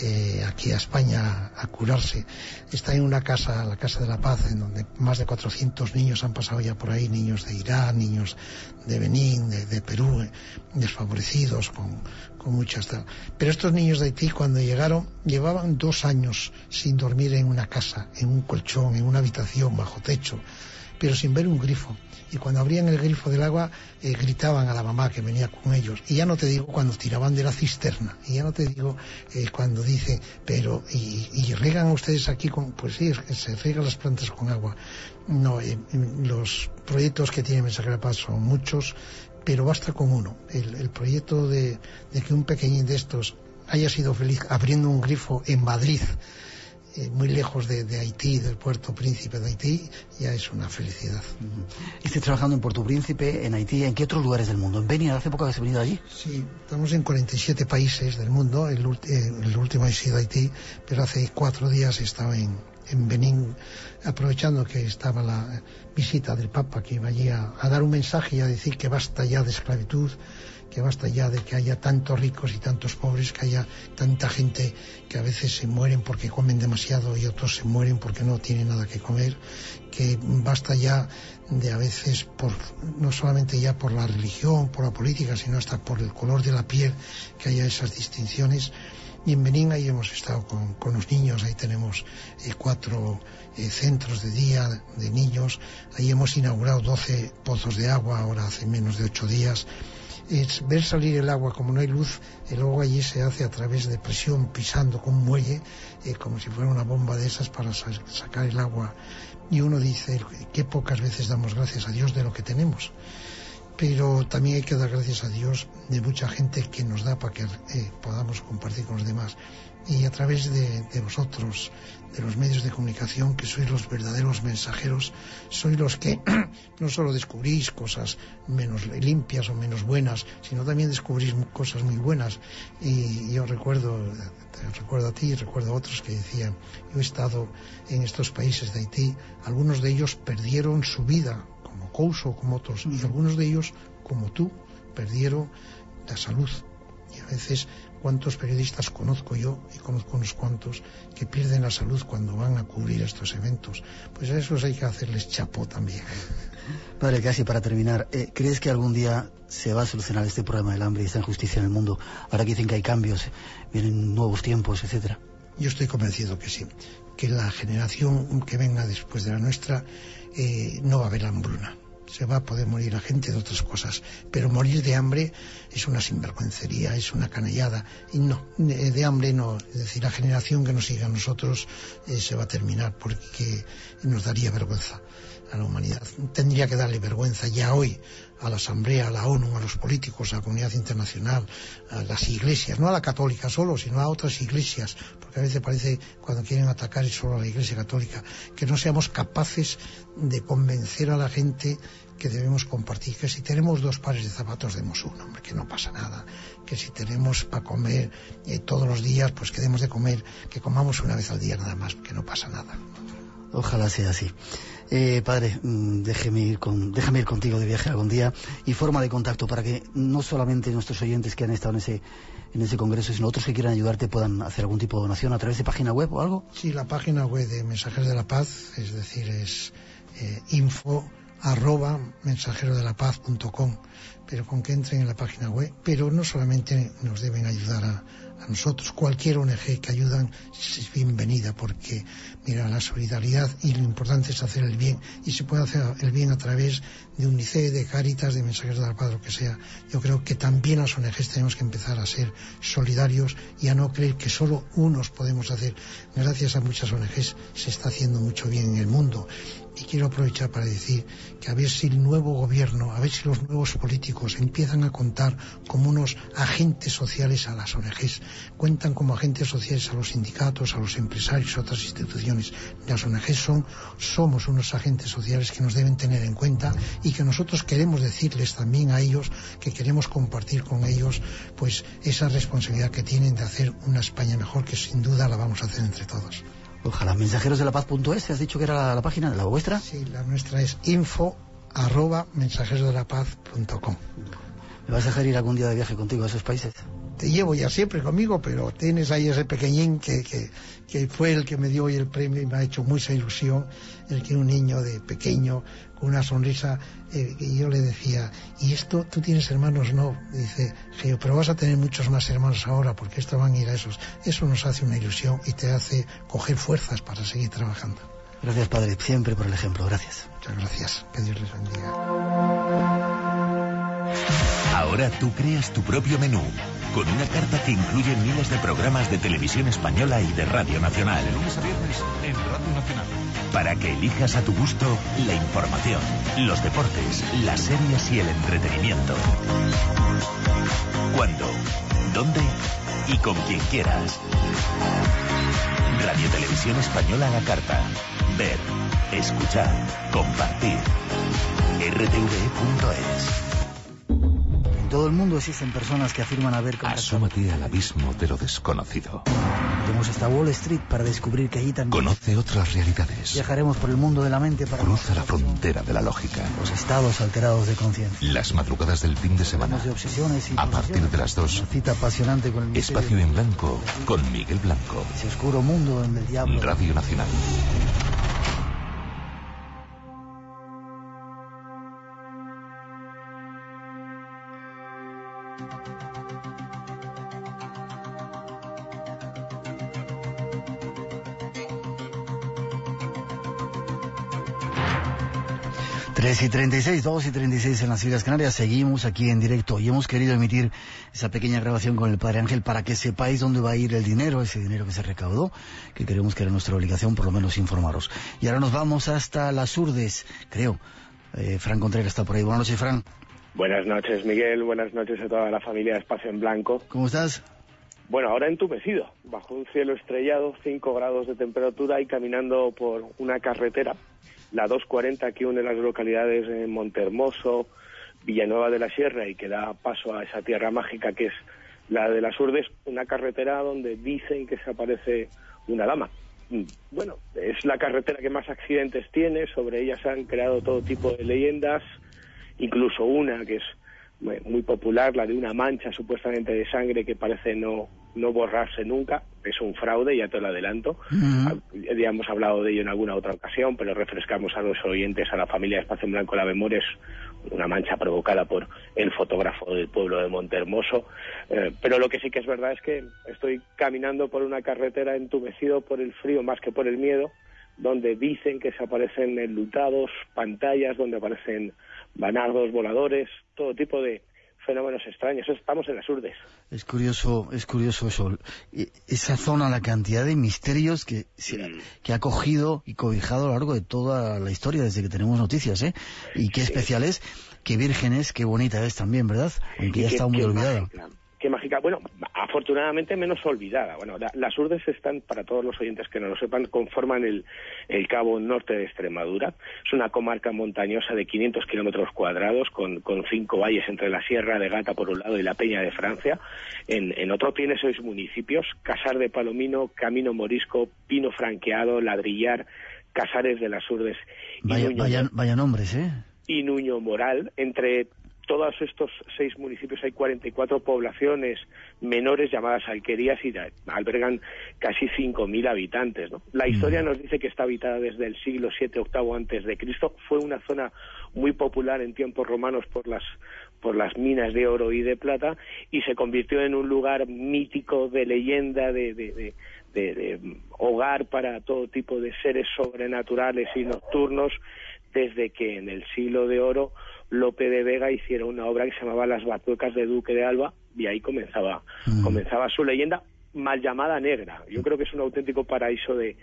eh, aquí a España a curarse. Está en una casa, la Casa de la Paz, en donde más de 400 niños han pasado ya por ahí, niños de Irán, niños de Benín, de, Perú, eh, desfavorecidos, con, con muchas tal. Pero estos niños de Haití cuando llegaron llevaban dos años sin dormir en una casa, en un colchón, en una habitación bajo techo, pero sin ver un grifo. Y cuando abrían el grifo del agua eh, gritaban a la mamá que venía con ellos. Y ya no te digo cuando tiraban de la cisterna. Y ya no te digo eh, cuando dice, pero, y, y, regan ustedes aquí con, pues sí, se riegan las plantas con agua. No, eh, los proyectos que tiene Mensajera Paz son muchos pero basta con uno. El, proyecto de, que un pequeñín de estos haya sido feliz abriendo un grifo en Madrid, eh, muy lejos de, Haití, del puerto príncipe de Haití, ya es una felicidad. ¿Estás trabajando en Puerto Príncipe, en Haití, ¿en qué otros lugares del mundo? ¿En Benin hace poco has venido allí? Sí, estamos en 47 países del mundo, el, eh, el último ha sido Haití, pero hace cuatro días estaba en, en Benín, aprovechando que estaba la visita del Papa, que iba allí a, dar un mensaje y a decir que basta ya de esclavitud, que basta ya de que haya tantos ricos y tantos pobres, que haya tanta gente que a veces se mueren porque comen demasiado y otros se mueren porque no tienen nada que comer, que basta ya de a veces por no solamente ya por la religión, por la política, sino hasta por el color de la piel, que haya esas distinciones y en Benín ahí hemos estado con, los niños, ahí tenemos eh, cuatro eh, centros de día de niños, ahí hemos inaugurado 12 pozos de agua, ahora hace menos de ocho días. Ver salir el agua como no hay luz, el agua allí se hace a través de presión, pisando con un muelle, eh, como si fuera una bomba de esas para sacar el agua. Y uno dice, qué pocas veces damos gracias a Dios de lo que tenemos pero también hay que dar gracias a Dios de mucha gente que nos da para que eh, podamos compartir con los demás y a través de, vosotros, de los medios de comunicación, que sois los verdaderos mensajeros, sois los que no solo descubrís cosas menos limpias o menos buenas, sino también descubrís cosas muy buenas. Y yo recuerdo, recuerdo a ti y recuerdo a otros que decían, yo he estado en estos países de Haití, algunos de ellos perdieron su vida Couso, como otros, y algunos de ellos, como tú, perdieron la salud. Y a veces cuántos periodistas conozco yo y conozco unos cuantos que pierden la salud cuando van a cubrir estos eventos. Pues a esos hay que hacerles chapo también. Padre, casi para terminar, eh, ¿crees que algún día se va a solucionar este problema del hambre y esta injusticia en el mundo? Ahora que dicen que hay cambios, vienen nuevos tiempos, etcétera. Yo estoy convencido que sí, que la generación que venga después de la nuestra eh, no va a haber hambruna se va a poder morir la gente de otras cosas, pero morir de hambre es una sinvergüencería, es una canallada, y no, de, hambre no, es decir, la generación que nos siga a nosotros eh, se va a terminar porque nos daría vergüenza a la humanidad. Tendría que darle vergüenza ya hoy a la Asamblea, a la ONU, a los políticos, a la comunidad internacional, a las iglesias, no a la católica solo, sino a otras iglesias, porque a veces parece cuando quieren atacar solo a la iglesia católica, que no seamos capaces de convencer a la gente que debemos compartir, que si tenemos dos pares de zapatos demos uno, hombre, que no pasa nada, que si tenemos para comer eh, todos los días, pues que demos de comer, que comamos una vez al día nada más, que no pasa nada. Ojalá sea así. Eh, padre, mm, déjeme ir, con, déjame ir contigo de viaje algún día y forma de contacto para que no solamente nuestros oyentes que han estado en ese, en ese congreso, sino otros que quieran ayudarte puedan hacer algún tipo de donación a través de página web o algo. Sí, la página web de Mensajeros de la Paz, es decir, es eh, info arroba mensajerodelapaz.com, pero con que entren en la página web. Pero no solamente nos deben ayudar a, a nosotros, cualquier ONG que ayudan es bienvenida porque, mira, la solidaridad y lo importante es hacer el bien y se puede hacer el bien a través de UNICEF, de Caritas, de Mensajeros de la Paz, lo que sea. Yo creo que también las ONGs tenemos que empezar a ser solidarios y a no creer que solo unos podemos hacer. Gracias a muchas ONGs se está haciendo mucho bien en el mundo quiero aprovechar para decir que a ver si el nuevo gobierno, a ver si los nuevos políticos empiezan a contar como unos agentes sociales a las ONGs, cuentan como agentes sociales a los sindicatos, a los empresarios, a otras instituciones. Las ONGs son, somos unos agentes sociales que nos deben tener en cuenta y que nosotros queremos decirles también a ellos que queremos compartir con ellos pues esa responsabilidad que tienen de hacer una España mejor que sin duda la vamos a hacer entre todos. Ojalá. Mensajerosdelapaz.es, ¿has dicho que era la, la página, la vuestra? Sí, la nuestra es info arroba mensajerosdelapaz.com. ¿Me vas a dejar ir algún día de viaje contigo a esos países? Te llevo ya siempre conmigo, pero tienes ahí ese pequeñín que, que, que fue el que me dio hoy el premio y me ha hecho mucha ilusión, el que un niño de pequeño con una sonrisa, eh, y yo le decía, ¿y esto tú tienes hermanos? No, dice, Geo, pero vas a tener muchos más hermanos ahora porque esto van a ir a esos. Eso nos hace una ilusión y te hace coger fuerzas para seguir trabajando. Gracias, Padre, siempre por el ejemplo. Gracias. Muchas gracias. Que Dios les bendiga. Ahora tú creas tu propio menú, con una carta que incluye miles de programas de televisión española y de Radio Nacional. Lunes a viernes en Radio Nacional. Para que elijas a tu gusto la información, los deportes, las series y el entretenimiento. ¿Cuándo? ¿Dónde? Y con quien quieras. Radio Televisión Española a la carta. Ver, escuchar, compartir. rtv.es todo el mundo existen personas que afirman haber Asómate al abismo de lo desconocido. Iremos hasta Wall Street para descubrir que allí también... Conoce otras realidades. Viajaremos por el mundo de la mente para... Cruza la frontera de la lógica. Los estados alterados de conciencia. Las madrugadas del fin de semana. De obsesiones y a partir de las dos. Una cita apasionante con el Espacio en blanco con Miguel Blanco. Ese oscuro mundo en el diablo. Radio Nacional. Tres y 36, 2 y 36 en las Islas Canarias. Seguimos aquí en directo y hemos querido emitir esa pequeña grabación con el Padre Ángel para que sepáis dónde va a ir el dinero, ese dinero que se recaudó, que queremos que era nuestra obligación por lo menos informaros. Y ahora nos vamos hasta las Urdes, creo. Eh, Fran Contreras está por ahí. Buenas noches, Fran. Buenas noches, Miguel. Buenas noches a toda la familia de Espacio en Blanco. ¿Cómo estás? Bueno, ahora entumecido, bajo un cielo estrellado, 5 grados de temperatura y caminando por una carretera la 240 que une las localidades de Montermoso, Villanueva de la Sierra y que da paso a esa tierra mágica que es la de las Urdes, una carretera donde dicen que se aparece una dama. Mm, bueno, es la carretera que más accidentes tiene, sobre ella se han creado todo tipo de leyendas, incluso una que es muy popular, la de una mancha supuestamente de sangre que parece no, no borrarse nunca. Es un fraude, ya te lo adelanto. Ya hemos hablado de ello en alguna otra ocasión, pero refrescamos a los oyentes, a la familia de Espacio en Blanco, la memoria es una mancha provocada por el fotógrafo del pueblo de Montehermoso. Eh, pero lo que sí que es verdad es que estoy caminando por una carretera entumecido por el frío más que por el miedo, donde dicen que se aparecen enlutados, pantallas donde aparecen banardos voladores, todo tipo de fenómenos extraños. Estamos en las urdes. Es curioso, es curioso eso. Esa zona, la cantidad de misterios que, mm. que ha cogido y cobijado a lo largo de toda la historia, desde que tenemos noticias, ¿eh? Y qué especial es, qué virgen es, qué bonita es también, ¿verdad? Aunque ya está muy olvidada mágica, bueno, afortunadamente menos olvidada. Bueno, las urdes están, para todos los oyentes que no lo sepan, conforman el, el cabo norte de Extremadura. Es una comarca montañosa de 500 kilómetros cuadrados, con, con, cinco valles entre la Sierra de Gata por un lado y la Peña de Francia. En, en otro tiene seis municipios, Casar de Palomino, Camino Morisco, Pino Franqueado, Ladrillar, Casares de las Urdes. Y vaya, vaya nombres, ¿eh? Y Nuño Moral, entre todos estos seis municipios hay 44 poblaciones menores llamadas alquerías y albergan casi 5.000 habitantes. La historia mm. nos dice que está habitada desde el siglo VII, VIII antes de Cristo. Fue una zona muy popular en tiempos romanos por las por las minas de oro y de plata y se convirtió en un lugar mítico de leyenda de, de, de hogar para todo tipo de seres sobrenaturales y nocturnos desde que en el siglo de oro Lope de Vega hicieron una obra que se llamaba Las Batuecas de Duque de Alba y ahí comenzaba, mm. comenzaba su leyenda mal llamada negra. Yo creo que es un auténtico paraíso de,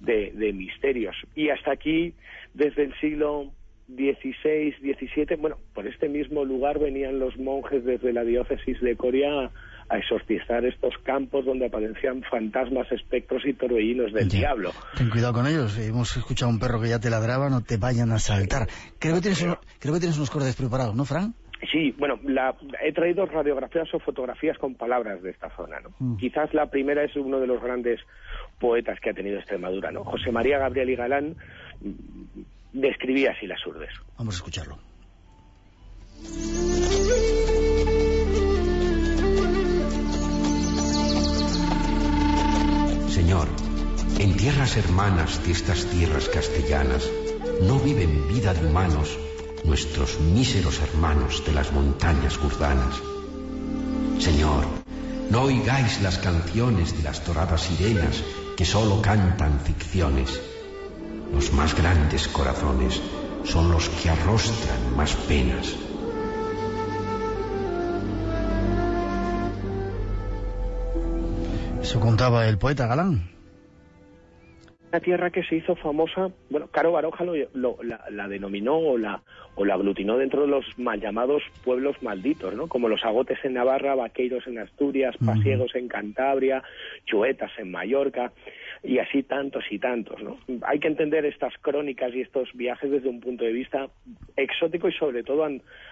de, misterios. Y hasta aquí, desde el siglo XVI, XVII, bueno, por este mismo lugar venían los monjes desde la diócesis de Coria a exorcizar estos campos donde aparecían fantasmas, espectros y torbellinos del diablo. Ten cuidado con ellos. Hemos escuchado a un perro que ya te ladraba, no te vayan a saltar. Creo que tienes, creo que tienes unos cordes preparados, ¿no, Fran? Sí, bueno, he traído radiografías o fotografías con palabras de esta zona, ¿no? Mm. Quizás la primera es uno de los grandes poetas que ha tenido Extremadura, ¿no? José María Gabriel y Galán mm, describía así las urdes. Vamos a escucharlo. Señor, en tierras hermanas de estas tierras castellanas no viven vida de humanos nuestros míseros hermanos de las montañas gurdanas. Señor, no oigáis las canciones de las doradas sirenas que solo cantan ficciones. Los más grandes corazones son los que arrostran más penas. Eso contaba el poeta Galán. Una tierra que se hizo famosa, bueno, Caro Baroja lo, la, denominó o la, o la aglutinó dentro de los mal llamados pueblos malditos, ¿no? Como los agotes en Navarra, vaqueiros en Asturias, pasiegos en Cantabria, chuetas en Mallorca y así tantos y tantos, ¿no? Hay que entender estas crónicas y estos viajes desde un punto de vista exótico y sobre todo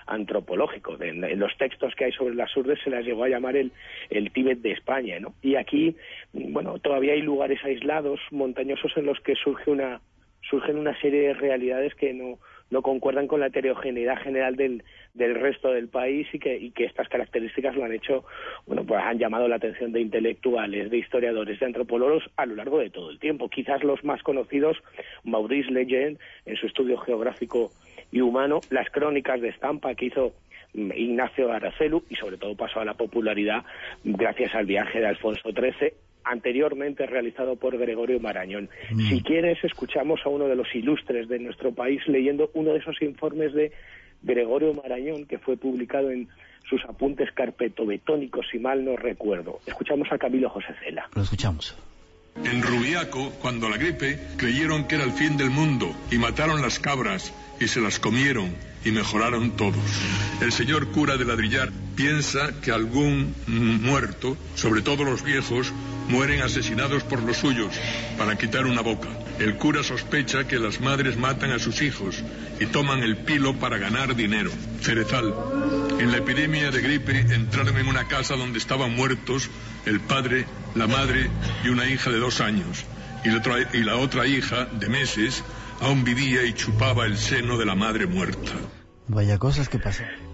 antropológico. En, los textos que hay sobre las urdes se las llegó a llamar el, el Tíbet de España, ¿no? Y aquí, bueno, todavía hay lugares aislados, montañosos, en los que surge una, surgen una serie de realidades que no no concuerdan con la heterogeneidad general del, del resto del país y que, y que estas características lo han hecho, bueno, pues han llamado la atención de intelectuales, de historiadores, de antropólogos a lo largo de todo el tiempo. Quizás los más conocidos, Maurice Legend, en su estudio geográfico y humano, las crónicas de estampa que hizo mm, Ignacio Aracelu y sobre todo pasó a la popularidad gracias al viaje de Alfonso XIII anteriormente realizado por Gregorio Marañón. Mm. Si quieres, escuchamos a uno de los ilustres de nuestro país leyendo uno de esos informes de Gregorio Marañón que fue publicado en sus apuntes carpetobetónicos, si mal no recuerdo. Escuchamos a Camilo José Cela. Lo escuchamos. En Rubiaco, cuando la gripe, creyeron que era el fin del mundo y mataron las cabras y se las comieron y mejoraron todos. El señor cura de ladrillar piensa que algún muerto, sobre todo los viejos, mueren asesinados por los suyos para quitar una boca. El cura sospecha que las madres matan a sus hijos y toman el pilo para ganar dinero. Cerezal. En la epidemia de gripe entraron en una casa donde estaban muertos el padre, la madre y una hija de dos años. Y la, otra, y la otra hija, de meses, aún vivía y chupaba el seno de la madre muerta. Vaya cosas que pasan.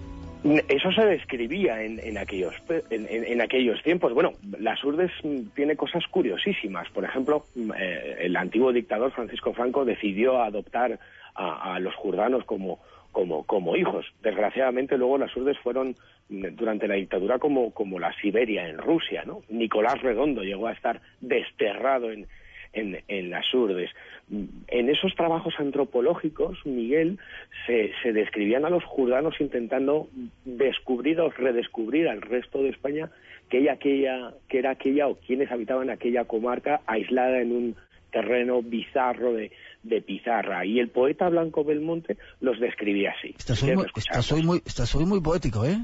Eso se describía en, en aquellos en, en, aquellos tiempos. Bueno, las Urdes tiene cosas curiosísimas. Por ejemplo, eh, el antiguo dictador Francisco Franco decidió adoptar a, a los jurdanos como, como, como hijos. Desgraciadamente luego las Urdes fueron durante la dictadura como, como la Siberia en Rusia, ¿no? Nicolás Redondo llegó a estar desterrado en, en, en, las urdes. En esos trabajos antropológicos, Miguel, se, se describían a los jurdanos intentando descubrir o redescubrir al resto de España que, era aquella o quienes habitaban aquella comarca aislada en un terreno bizarro de, de pizarra. Y el poeta Blanco Belmonte los describía así. Estás hoy, muy, estás hoy muy, estás hoy muy poético, ¿eh?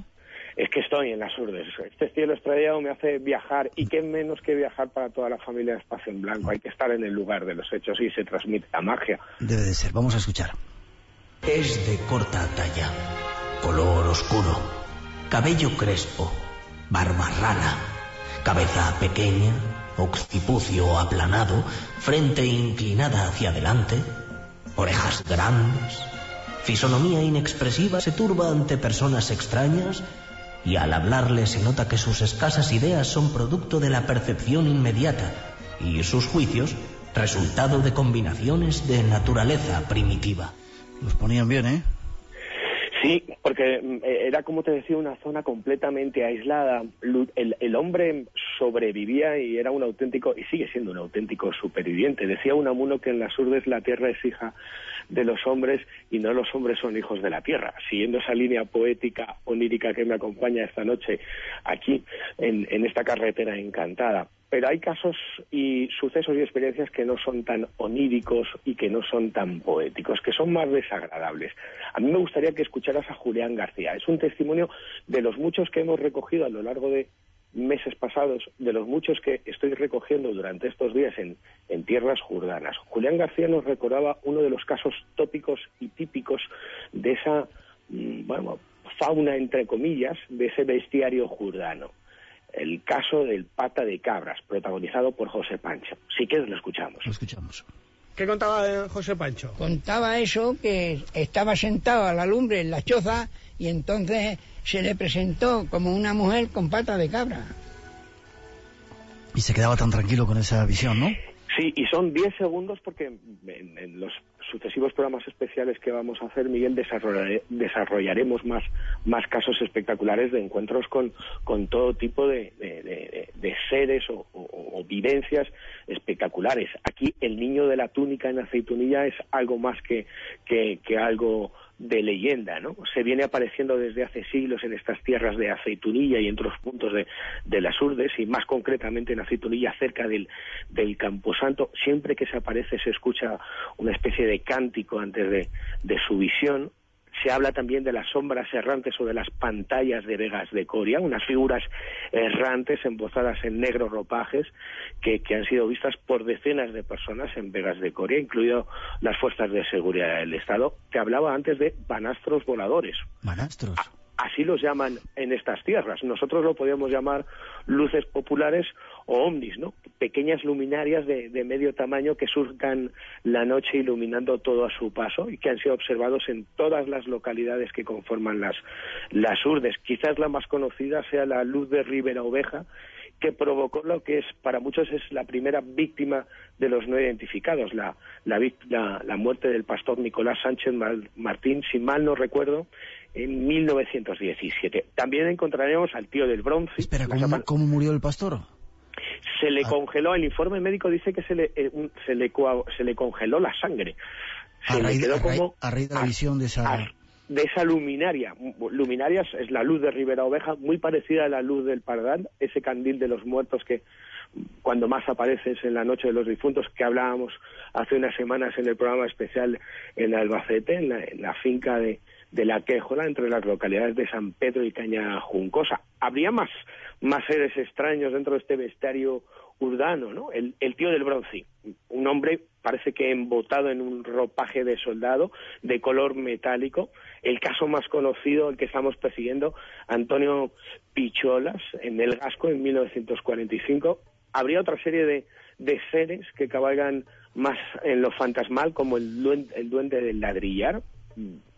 Es que estoy en las urdes. Este cielo estrellado me hace viajar y qué menos que viajar para toda la familia de Espacio en Blanco. Hay que estar en el lugar de los hechos y se transmite la magia. Debe de ser. Vamos a escuchar. Es de corta talla, color oscuro, cabello crespo, barba rala, cabeza pequeña, occipucio aplanado, frente inclinada hacia adelante, orejas grandes, fisonomía inexpresiva se turba ante personas extrañas y al hablarle se nota que sus escasas ideas son producto de la percepción inmediata y sus juicios resultado de combinaciones de naturaleza primitiva. Los ponían bien, ¿eh? Sí, porque mm, era como te decía una zona completamente aislada. El, el, hombre sobrevivía y era un auténtico, y sigue siendo un auténtico superviviente. Decía Unamuno que en las urdes la tierra es hija de los hombres y no los hombres son hijos de la tierra. Siguiendo esa línea poética, onírica que me acompaña esta noche aquí en, en esta carretera encantada. Pero hay casos y sucesos y experiencias que no son tan oníricos y que no son tan poéticos, que son más desagradables. A mí me gustaría que escucharas a Julián García. Es un testimonio de los muchos que hemos recogido a lo largo de meses pasados, de los muchos que estoy recogiendo durante estos días en, en tierras jurdanas. Julián García nos recordaba uno de los casos tópicos y típicos de esa, mm, bueno, fauna, entre comillas, de ese bestiario jurdano. El caso del pata de cabras, protagonizado por José Pancho. Si quieres lo escuchamos. Lo escuchamos. ¿Qué contaba José Pancho? Contaba eso, que estaba sentado a la lumbre en la choza y entonces se le presentó como una mujer con pata de cabra. Y se quedaba tan tranquilo con esa visión, ¿no? Sí, y son 10 segundos porque en, en, los sucesivos programas especiales que vamos a hacer, Miguel, desarrollaremos más, más casos espectaculares de encuentros con, con todo tipo de, de, de seres o, o, o, vivencias espectaculares. Aquí el niño de la túnica en aceitunilla es algo más que, que, algo de leyenda, ¿no? Se viene apareciendo desde hace siglos en estas tierras de Aceitunilla y en otros puntos de, de las Urdes, y más concretamente en Aceitunilla, cerca del, del Camposanto. Siempre que se aparece se escucha una especie de cántico antes de, de su visión, se habla también de las sombras errantes o de las pantallas de Vegas de Coria, unas figuras errantes embozadas en negros ropajes que, que, han sido vistas por decenas de personas en Vegas de Coria, incluido las fuerzas de seguridad del Estado. Te hablaba antes de banastros voladores. Banastros. Así los llaman en estas tierras. Nosotros lo podríamos llamar luces populares o ovnis, ¿no? Pequeñas luminarias de, de, medio tamaño que surcan la noche iluminando todo a su paso y que han sido observados en todas las localidades que conforman las, las urdes. Quizás la más conocida sea la luz de Ribera Oveja, que provocó lo que es para muchos es la primera víctima de los no identificados, la, la, la, la muerte del pastor Nicolás Sánchez Martín, si mal no recuerdo, en 1917. También encontraremos al tío del bronce. Espera, ¿cómo, ¿cómo murió el pastor? Se le ah. congeló, el informe médico dice que se le, eh, se le, se le congeló la sangre. Se a, raíz, quedó a, como, a raíz de la visión de esa... de esa luminaria. Luminaria es la luz de Ribera Oveja, muy parecida a la luz del Pardal, ese candil de los muertos que cuando más aparece es en la noche de los difuntos que hablábamos hace unas semanas en el programa especial en Albacete, en la, en la finca de, de la Quejola, entre las localidades de San Pedro y Caña Juncosa. Habría más, más seres extraños dentro de este bestiario urbano, ¿no? El, el tío del bronce, un hombre parece que embotado en un ropaje de soldado de color metálico. El caso más conocido, el que estamos persiguiendo, Antonio Picholas, en el Gasco en 1945. Habría otra serie de, de seres que cabalgan más en lo fantasmal, como el duende, el duende del ladrillar,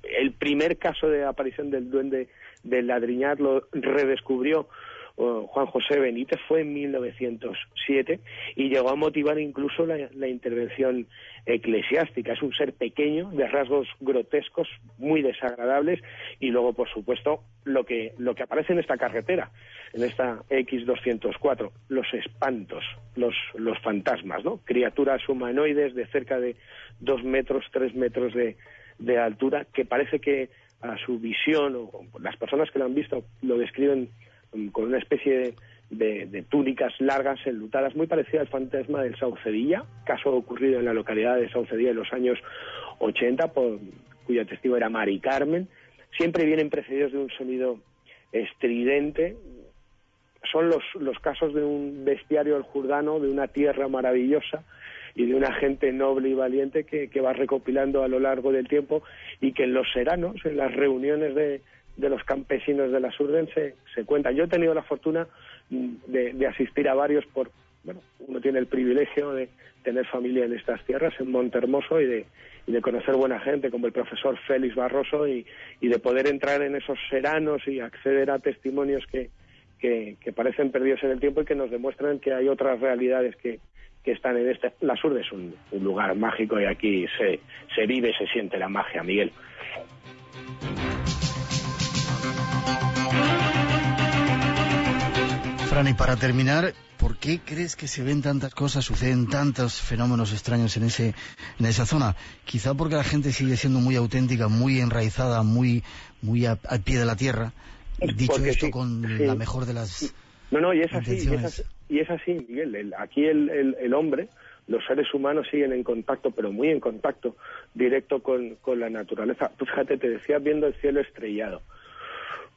el primer caso de aparición del duende del ladriñar lo redescubrió Juan José Benítez fue en 1907 y llegó a motivar incluso la, intervención eclesiástica. Es un ser pequeño, de rasgos grotescos, muy desagradables y luego, por supuesto, lo que, lo que aparece en esta carretera, en esta X204, los espantos, los, los fantasmas, ¿no? Criaturas humanoides de cerca de dos metros, tres metros de, de altura, que parece que a su visión, o las personas que lo han visto lo describen con una especie de, túnicas largas enlutadas, muy parecida al fantasma del Saucedilla, caso ocurrido en la localidad de Saucedilla en los años 80, por, cuyo testigo era Mari Carmen. Siempre vienen precedidos de un sonido estridente. Son los, los casos de un bestiario el jurdano, de una tierra maravillosa, y de una gente noble y valiente que, que, va recopilando a lo largo del tiempo y que en los seranos, en las reuniones de, de los campesinos de la Surden se, se cuenta. Yo he tenido la fortuna mm, de, asistir a varios por, bueno, uno tiene el privilegio de tener familia en estas tierras, en Montermoso, y de, y de conocer buena gente como el profesor Félix Barroso y, y de poder entrar en esos seranos y acceder a testimonios que, que, parecen perdidos en el tiempo y que nos demuestran que hay otras realidades que, que están en este. La Surde es un, un lugar mágico y aquí se, se vive, se siente la magia, Miguel. Fran, y para terminar, ¿por qué crees que se ven tantas cosas, suceden tantos fenómenos extraños en ese en esa zona? Quizá porque la gente sigue siendo muy auténtica, muy enraizada, muy muy al pie de la tierra. Dicho esto con la mejor de las No, no, y es así, y es así, Miguel. aquí el, el, hombre, los seres humanos siguen en contacto, pero muy en contacto directo con, con la naturaleza. Tú fíjate, te decía viendo el cielo estrellado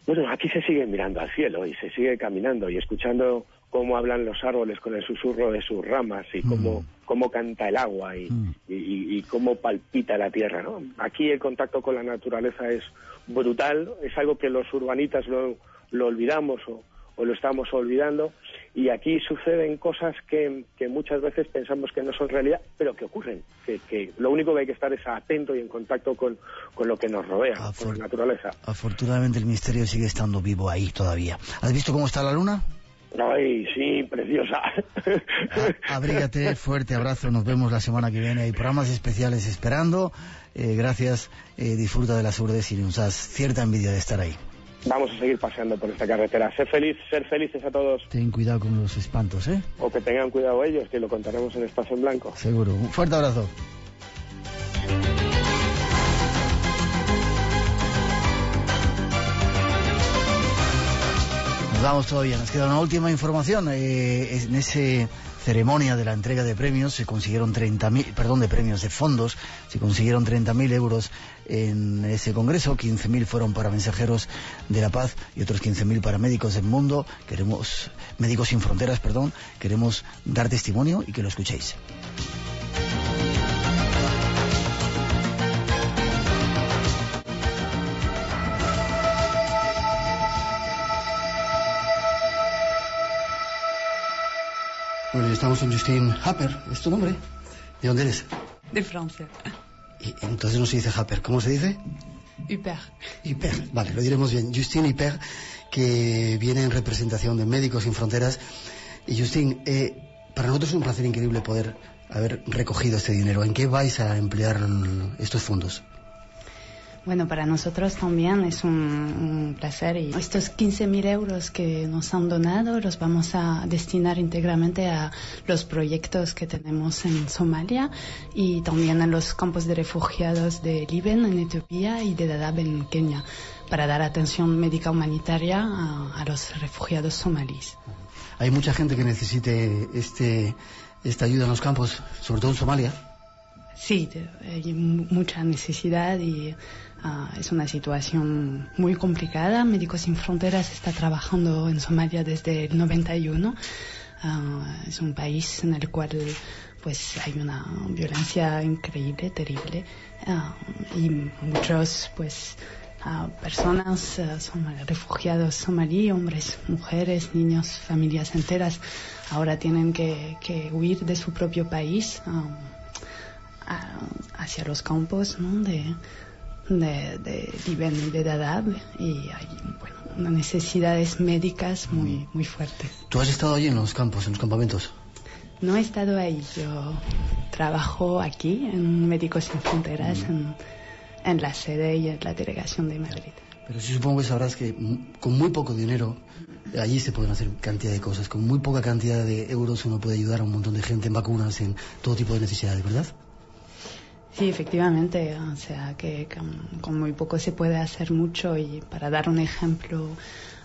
bueno, aquí se sigue mirando al cielo y se sigue caminando y escuchando cómo hablan los árboles con el susurro de sus ramas y cómo, mm. cómo canta el agua mm. y, y, cómo palpita la tierra. ¿no? Aquí el contacto con la naturaleza es brutal, es algo que los urbanitas lo, lo olvidamos o, o lo estamos olvidando. Y aquí suceden cosas que, muchas veces pensamos que no son realidad, pero que ocurren. Que, lo único que hay que estar es atento y en contacto con, lo que nos rodea, con la naturaleza. Afortunadamente el misterio sigue estando vivo ahí todavía. ¿Has visto cómo está la luna? Ay, sí, preciosa. abrígate, fuerte abrazo, nos vemos la semana que viene. Hay programas especiales esperando. Eh, gracias, eh, disfruta de las urdes y cierta envidia de estar ahí vamos a seguir paseando por esta carretera. Ser feliz, ser felices a todos. Ten cuidado con los espantos, ¿eh? O que tengan cuidado ellos, que lo contaremos en Espacio en Blanco. Seguro. Un fuerte abrazo. Nos vamos todavía. Nos queda una última información. Eh, en ese ceremonia de la entrega de premios se consiguieron 30.000, perdón, de premios, de fondos, se consiguieron 30.000 euros en ese congreso, 15.000 fueron para mensajeros de la paz y otros 15.000 para médicos del mundo, queremos, médicos sin fronteras, perdón, queremos dar testimonio y que lo escuchéis. Bueno, estamos con Justin Happer, ¿es tu nombre? ¿De dónde eres? De Francia. Y entonces no se dice Happer, ¿cómo se dice? Hyper. Hyper, vale, lo diremos bien. Justin Hyper, que viene en representación de Médicos Sin Fronteras. Y Justin, eh, para nosotros es un placer increíble poder haber recogido este dinero. ¿En qué vais a emplear estos fondos? Bueno, para nosotros también es un, placer y estos 15.000 euros que nos han donado los vamos a destinar íntegramente a los proyectos que tenemos en Somalia y también a los campos de refugiados de Liben en Etiopía y de Dadaab en Kenia para dar atención médica humanitaria a, a los refugiados somalíes. Hay mucha gente que necesite este, esta ayuda en los campos, sobre todo en Somalia. Sí, hay mucha necesidad y Ah, es una situación muy complicada. Médicos Sin Fronteras está trabajando en Somalia desde el 91. Ah, es un país en el cual pues hay una violencia increíble, terrible ah, y muchos pues personas son refugiados somalí, hombres, mujeres, niños, familias enteras ahora tienen que, que huir de su propio país hacia los campos ¿no? de, de, de Diven y de Dadaab y hay bueno, unas necesidades médicas muy, muy fuertes. ¿Tú has estado allí en los campos, en los campamentos? No he estado ahí, yo trabajo aquí en Médicos Sin Fronteras, en, en la sede y en la delegación de Madrid. Pero sí supongo que sabrás que mm, con muy poco dinero allí se pueden hacer cantidad de cosas. Con muy poca cantidad de euros uno puede ayudar a un montón de gente en vacunas, en todo tipo de necesidades, ¿verdad? Sí, efectivamente, o sea que con, muy poco se puede hacer mucho y para dar un ejemplo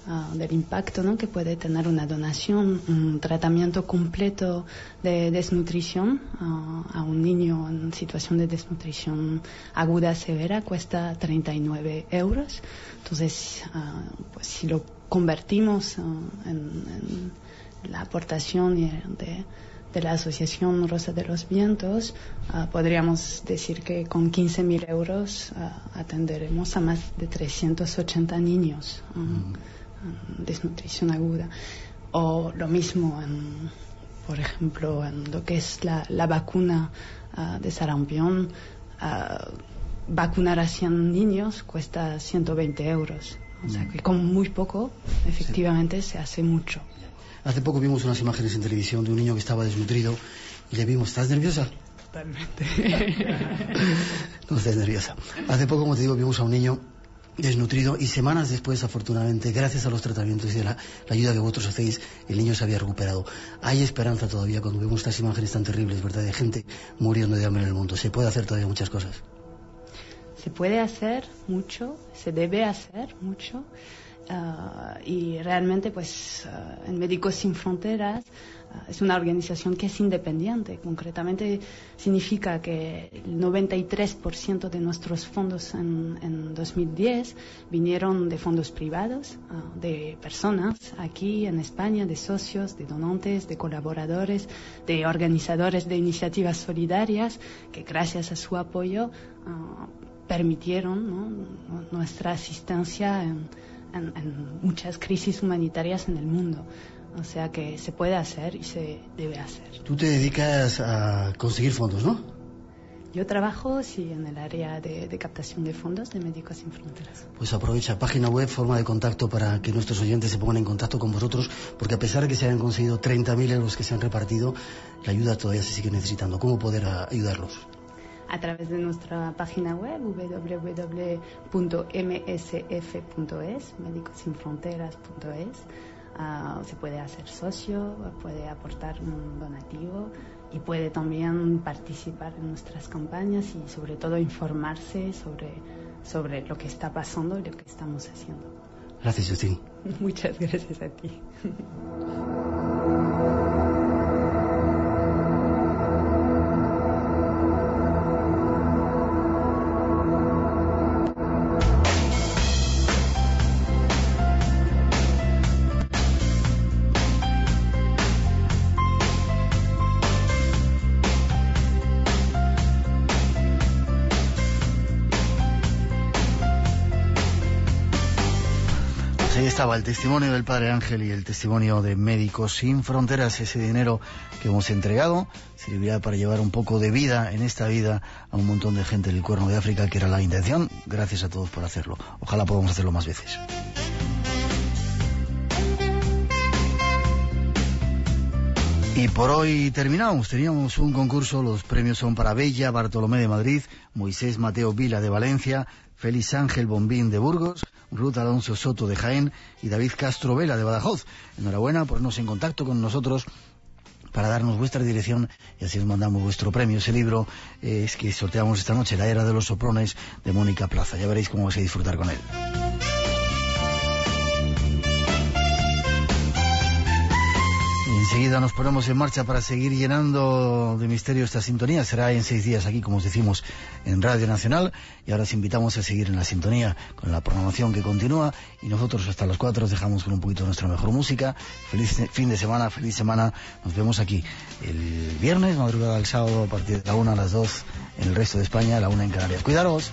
ah, del impacto ¿no? que puede tener una donación, un tratamiento completo de desnutrición ah, a un niño en situación de desnutrición aguda severa cuesta 39 euros. Entonces, ah, pues si lo convertimos en, en la aportación de, de la Asociación Rosa de los Vientos, ah, podríamos decir que con 15.000 euros ah, atenderemos a más de 380 niños ah, en desnutrición aguda. O lo mismo, en, por ejemplo, en lo que es la, la vacuna ah, de sarampión, vacunar a 100 niños cuesta 120 euros. O sea que con muy poco, efectivamente, se hace mucho. Hace poco vimos unas imágenes en televisión de un niño que estaba desnutrido y le vimos, ¿estás nerviosa? Totalmente. No estés nerviosa. Hace poco, como te digo, vimos a un niño desnutrido y semanas después, afortunadamente, gracias a los tratamientos y a la, la ayuda que vosotros hacéis, el niño se había recuperado. Hay esperanza todavía cuando vemos estas imágenes tan terribles, ¿verdad? De gente muriendo de hambre en el mundo. Se puede hacer todavía muchas cosas. Se puede hacer mucho, se debe hacer mucho. Ah, y realmente, pues, ah, en Médicos Sin Fronteras ah, es una organización que es independiente. Concretamente, significa que el 93% de nuestros fondos en, en 2010 vinieron de fondos privados, de personas aquí en España, de socios, de donantes, de colaboradores, de organizadores de iniciativas solidarias que, gracias a su apoyo, permitieron nuestra asistencia en, en- en muchas crisis humanitarias en el mundo. O sea que se puede hacer y se debe hacer. Tú te dedicas a conseguir fondos, ¿no? Yo trabajo sí en el área de, de captación de fondos de Médicos Sin Fronteras. Pues aprovecha página web, forma de contacto para que nuestros oyentes se pongan en contacto con vosotros, porque a pesar de que se hayan conseguido 30.000 euros que se han repartido, la ayuda todavía se sigue necesitando. ¿Cómo poder a- ayudarlos? A través de nuestra página web www.msf.es, médicosinfronteras.es, ah, se puede hacer socio, puede aportar un donativo y puede también participar en nuestras campañas y sobre todo informarse sobre, sobre lo que está pasando y lo que estamos haciendo. Gracias, Justin. Muchas gracias a ti. el testimonio del Padre Ángel y el testimonio de Médicos Sin Fronteras. Ese dinero que hemos entregado servirá para llevar un poco de vida en esta vida a un montón de gente del Cuerno de África, que era la intención. Gracias a todos por hacerlo. Ojalá podamos hacerlo más veces. Y por hoy terminamos. Teníamos un concurso. Los premios son para Bella Bartolomé de Madrid, Moisés Mateo Vila de Valencia, Félix Ángel Bombín de Burgos, Ruth Alonso Soto de Jaén y David Castro Vela de Badajoz. Enhorabuena por ponernos en contacto con nosotros para darnos vuestra dirección y así os mandamos vuestro premio. Ese libro eh, es que sorteamos esta noche, La Era de los Soprones de Mónica Plaza. Ya veréis cómo vais a disfrutar con él. Enseguida nos ponemos en marcha para seguir llenando de misterio esta sintonía. Será en seis días aquí, como os decimos, en Radio Nacional. Y ahora os invitamos a seguir en la sintonía con la programación que continúa. Y nosotros hasta las cuatro os dejamos con un poquito nuestra mejor música. Feliz fin de semana, feliz semana. Nos vemos aquí el viernes, madrugada del sábado, a partir de la una a las dos en el resto de España, a la una en Canarias. Cuidaros.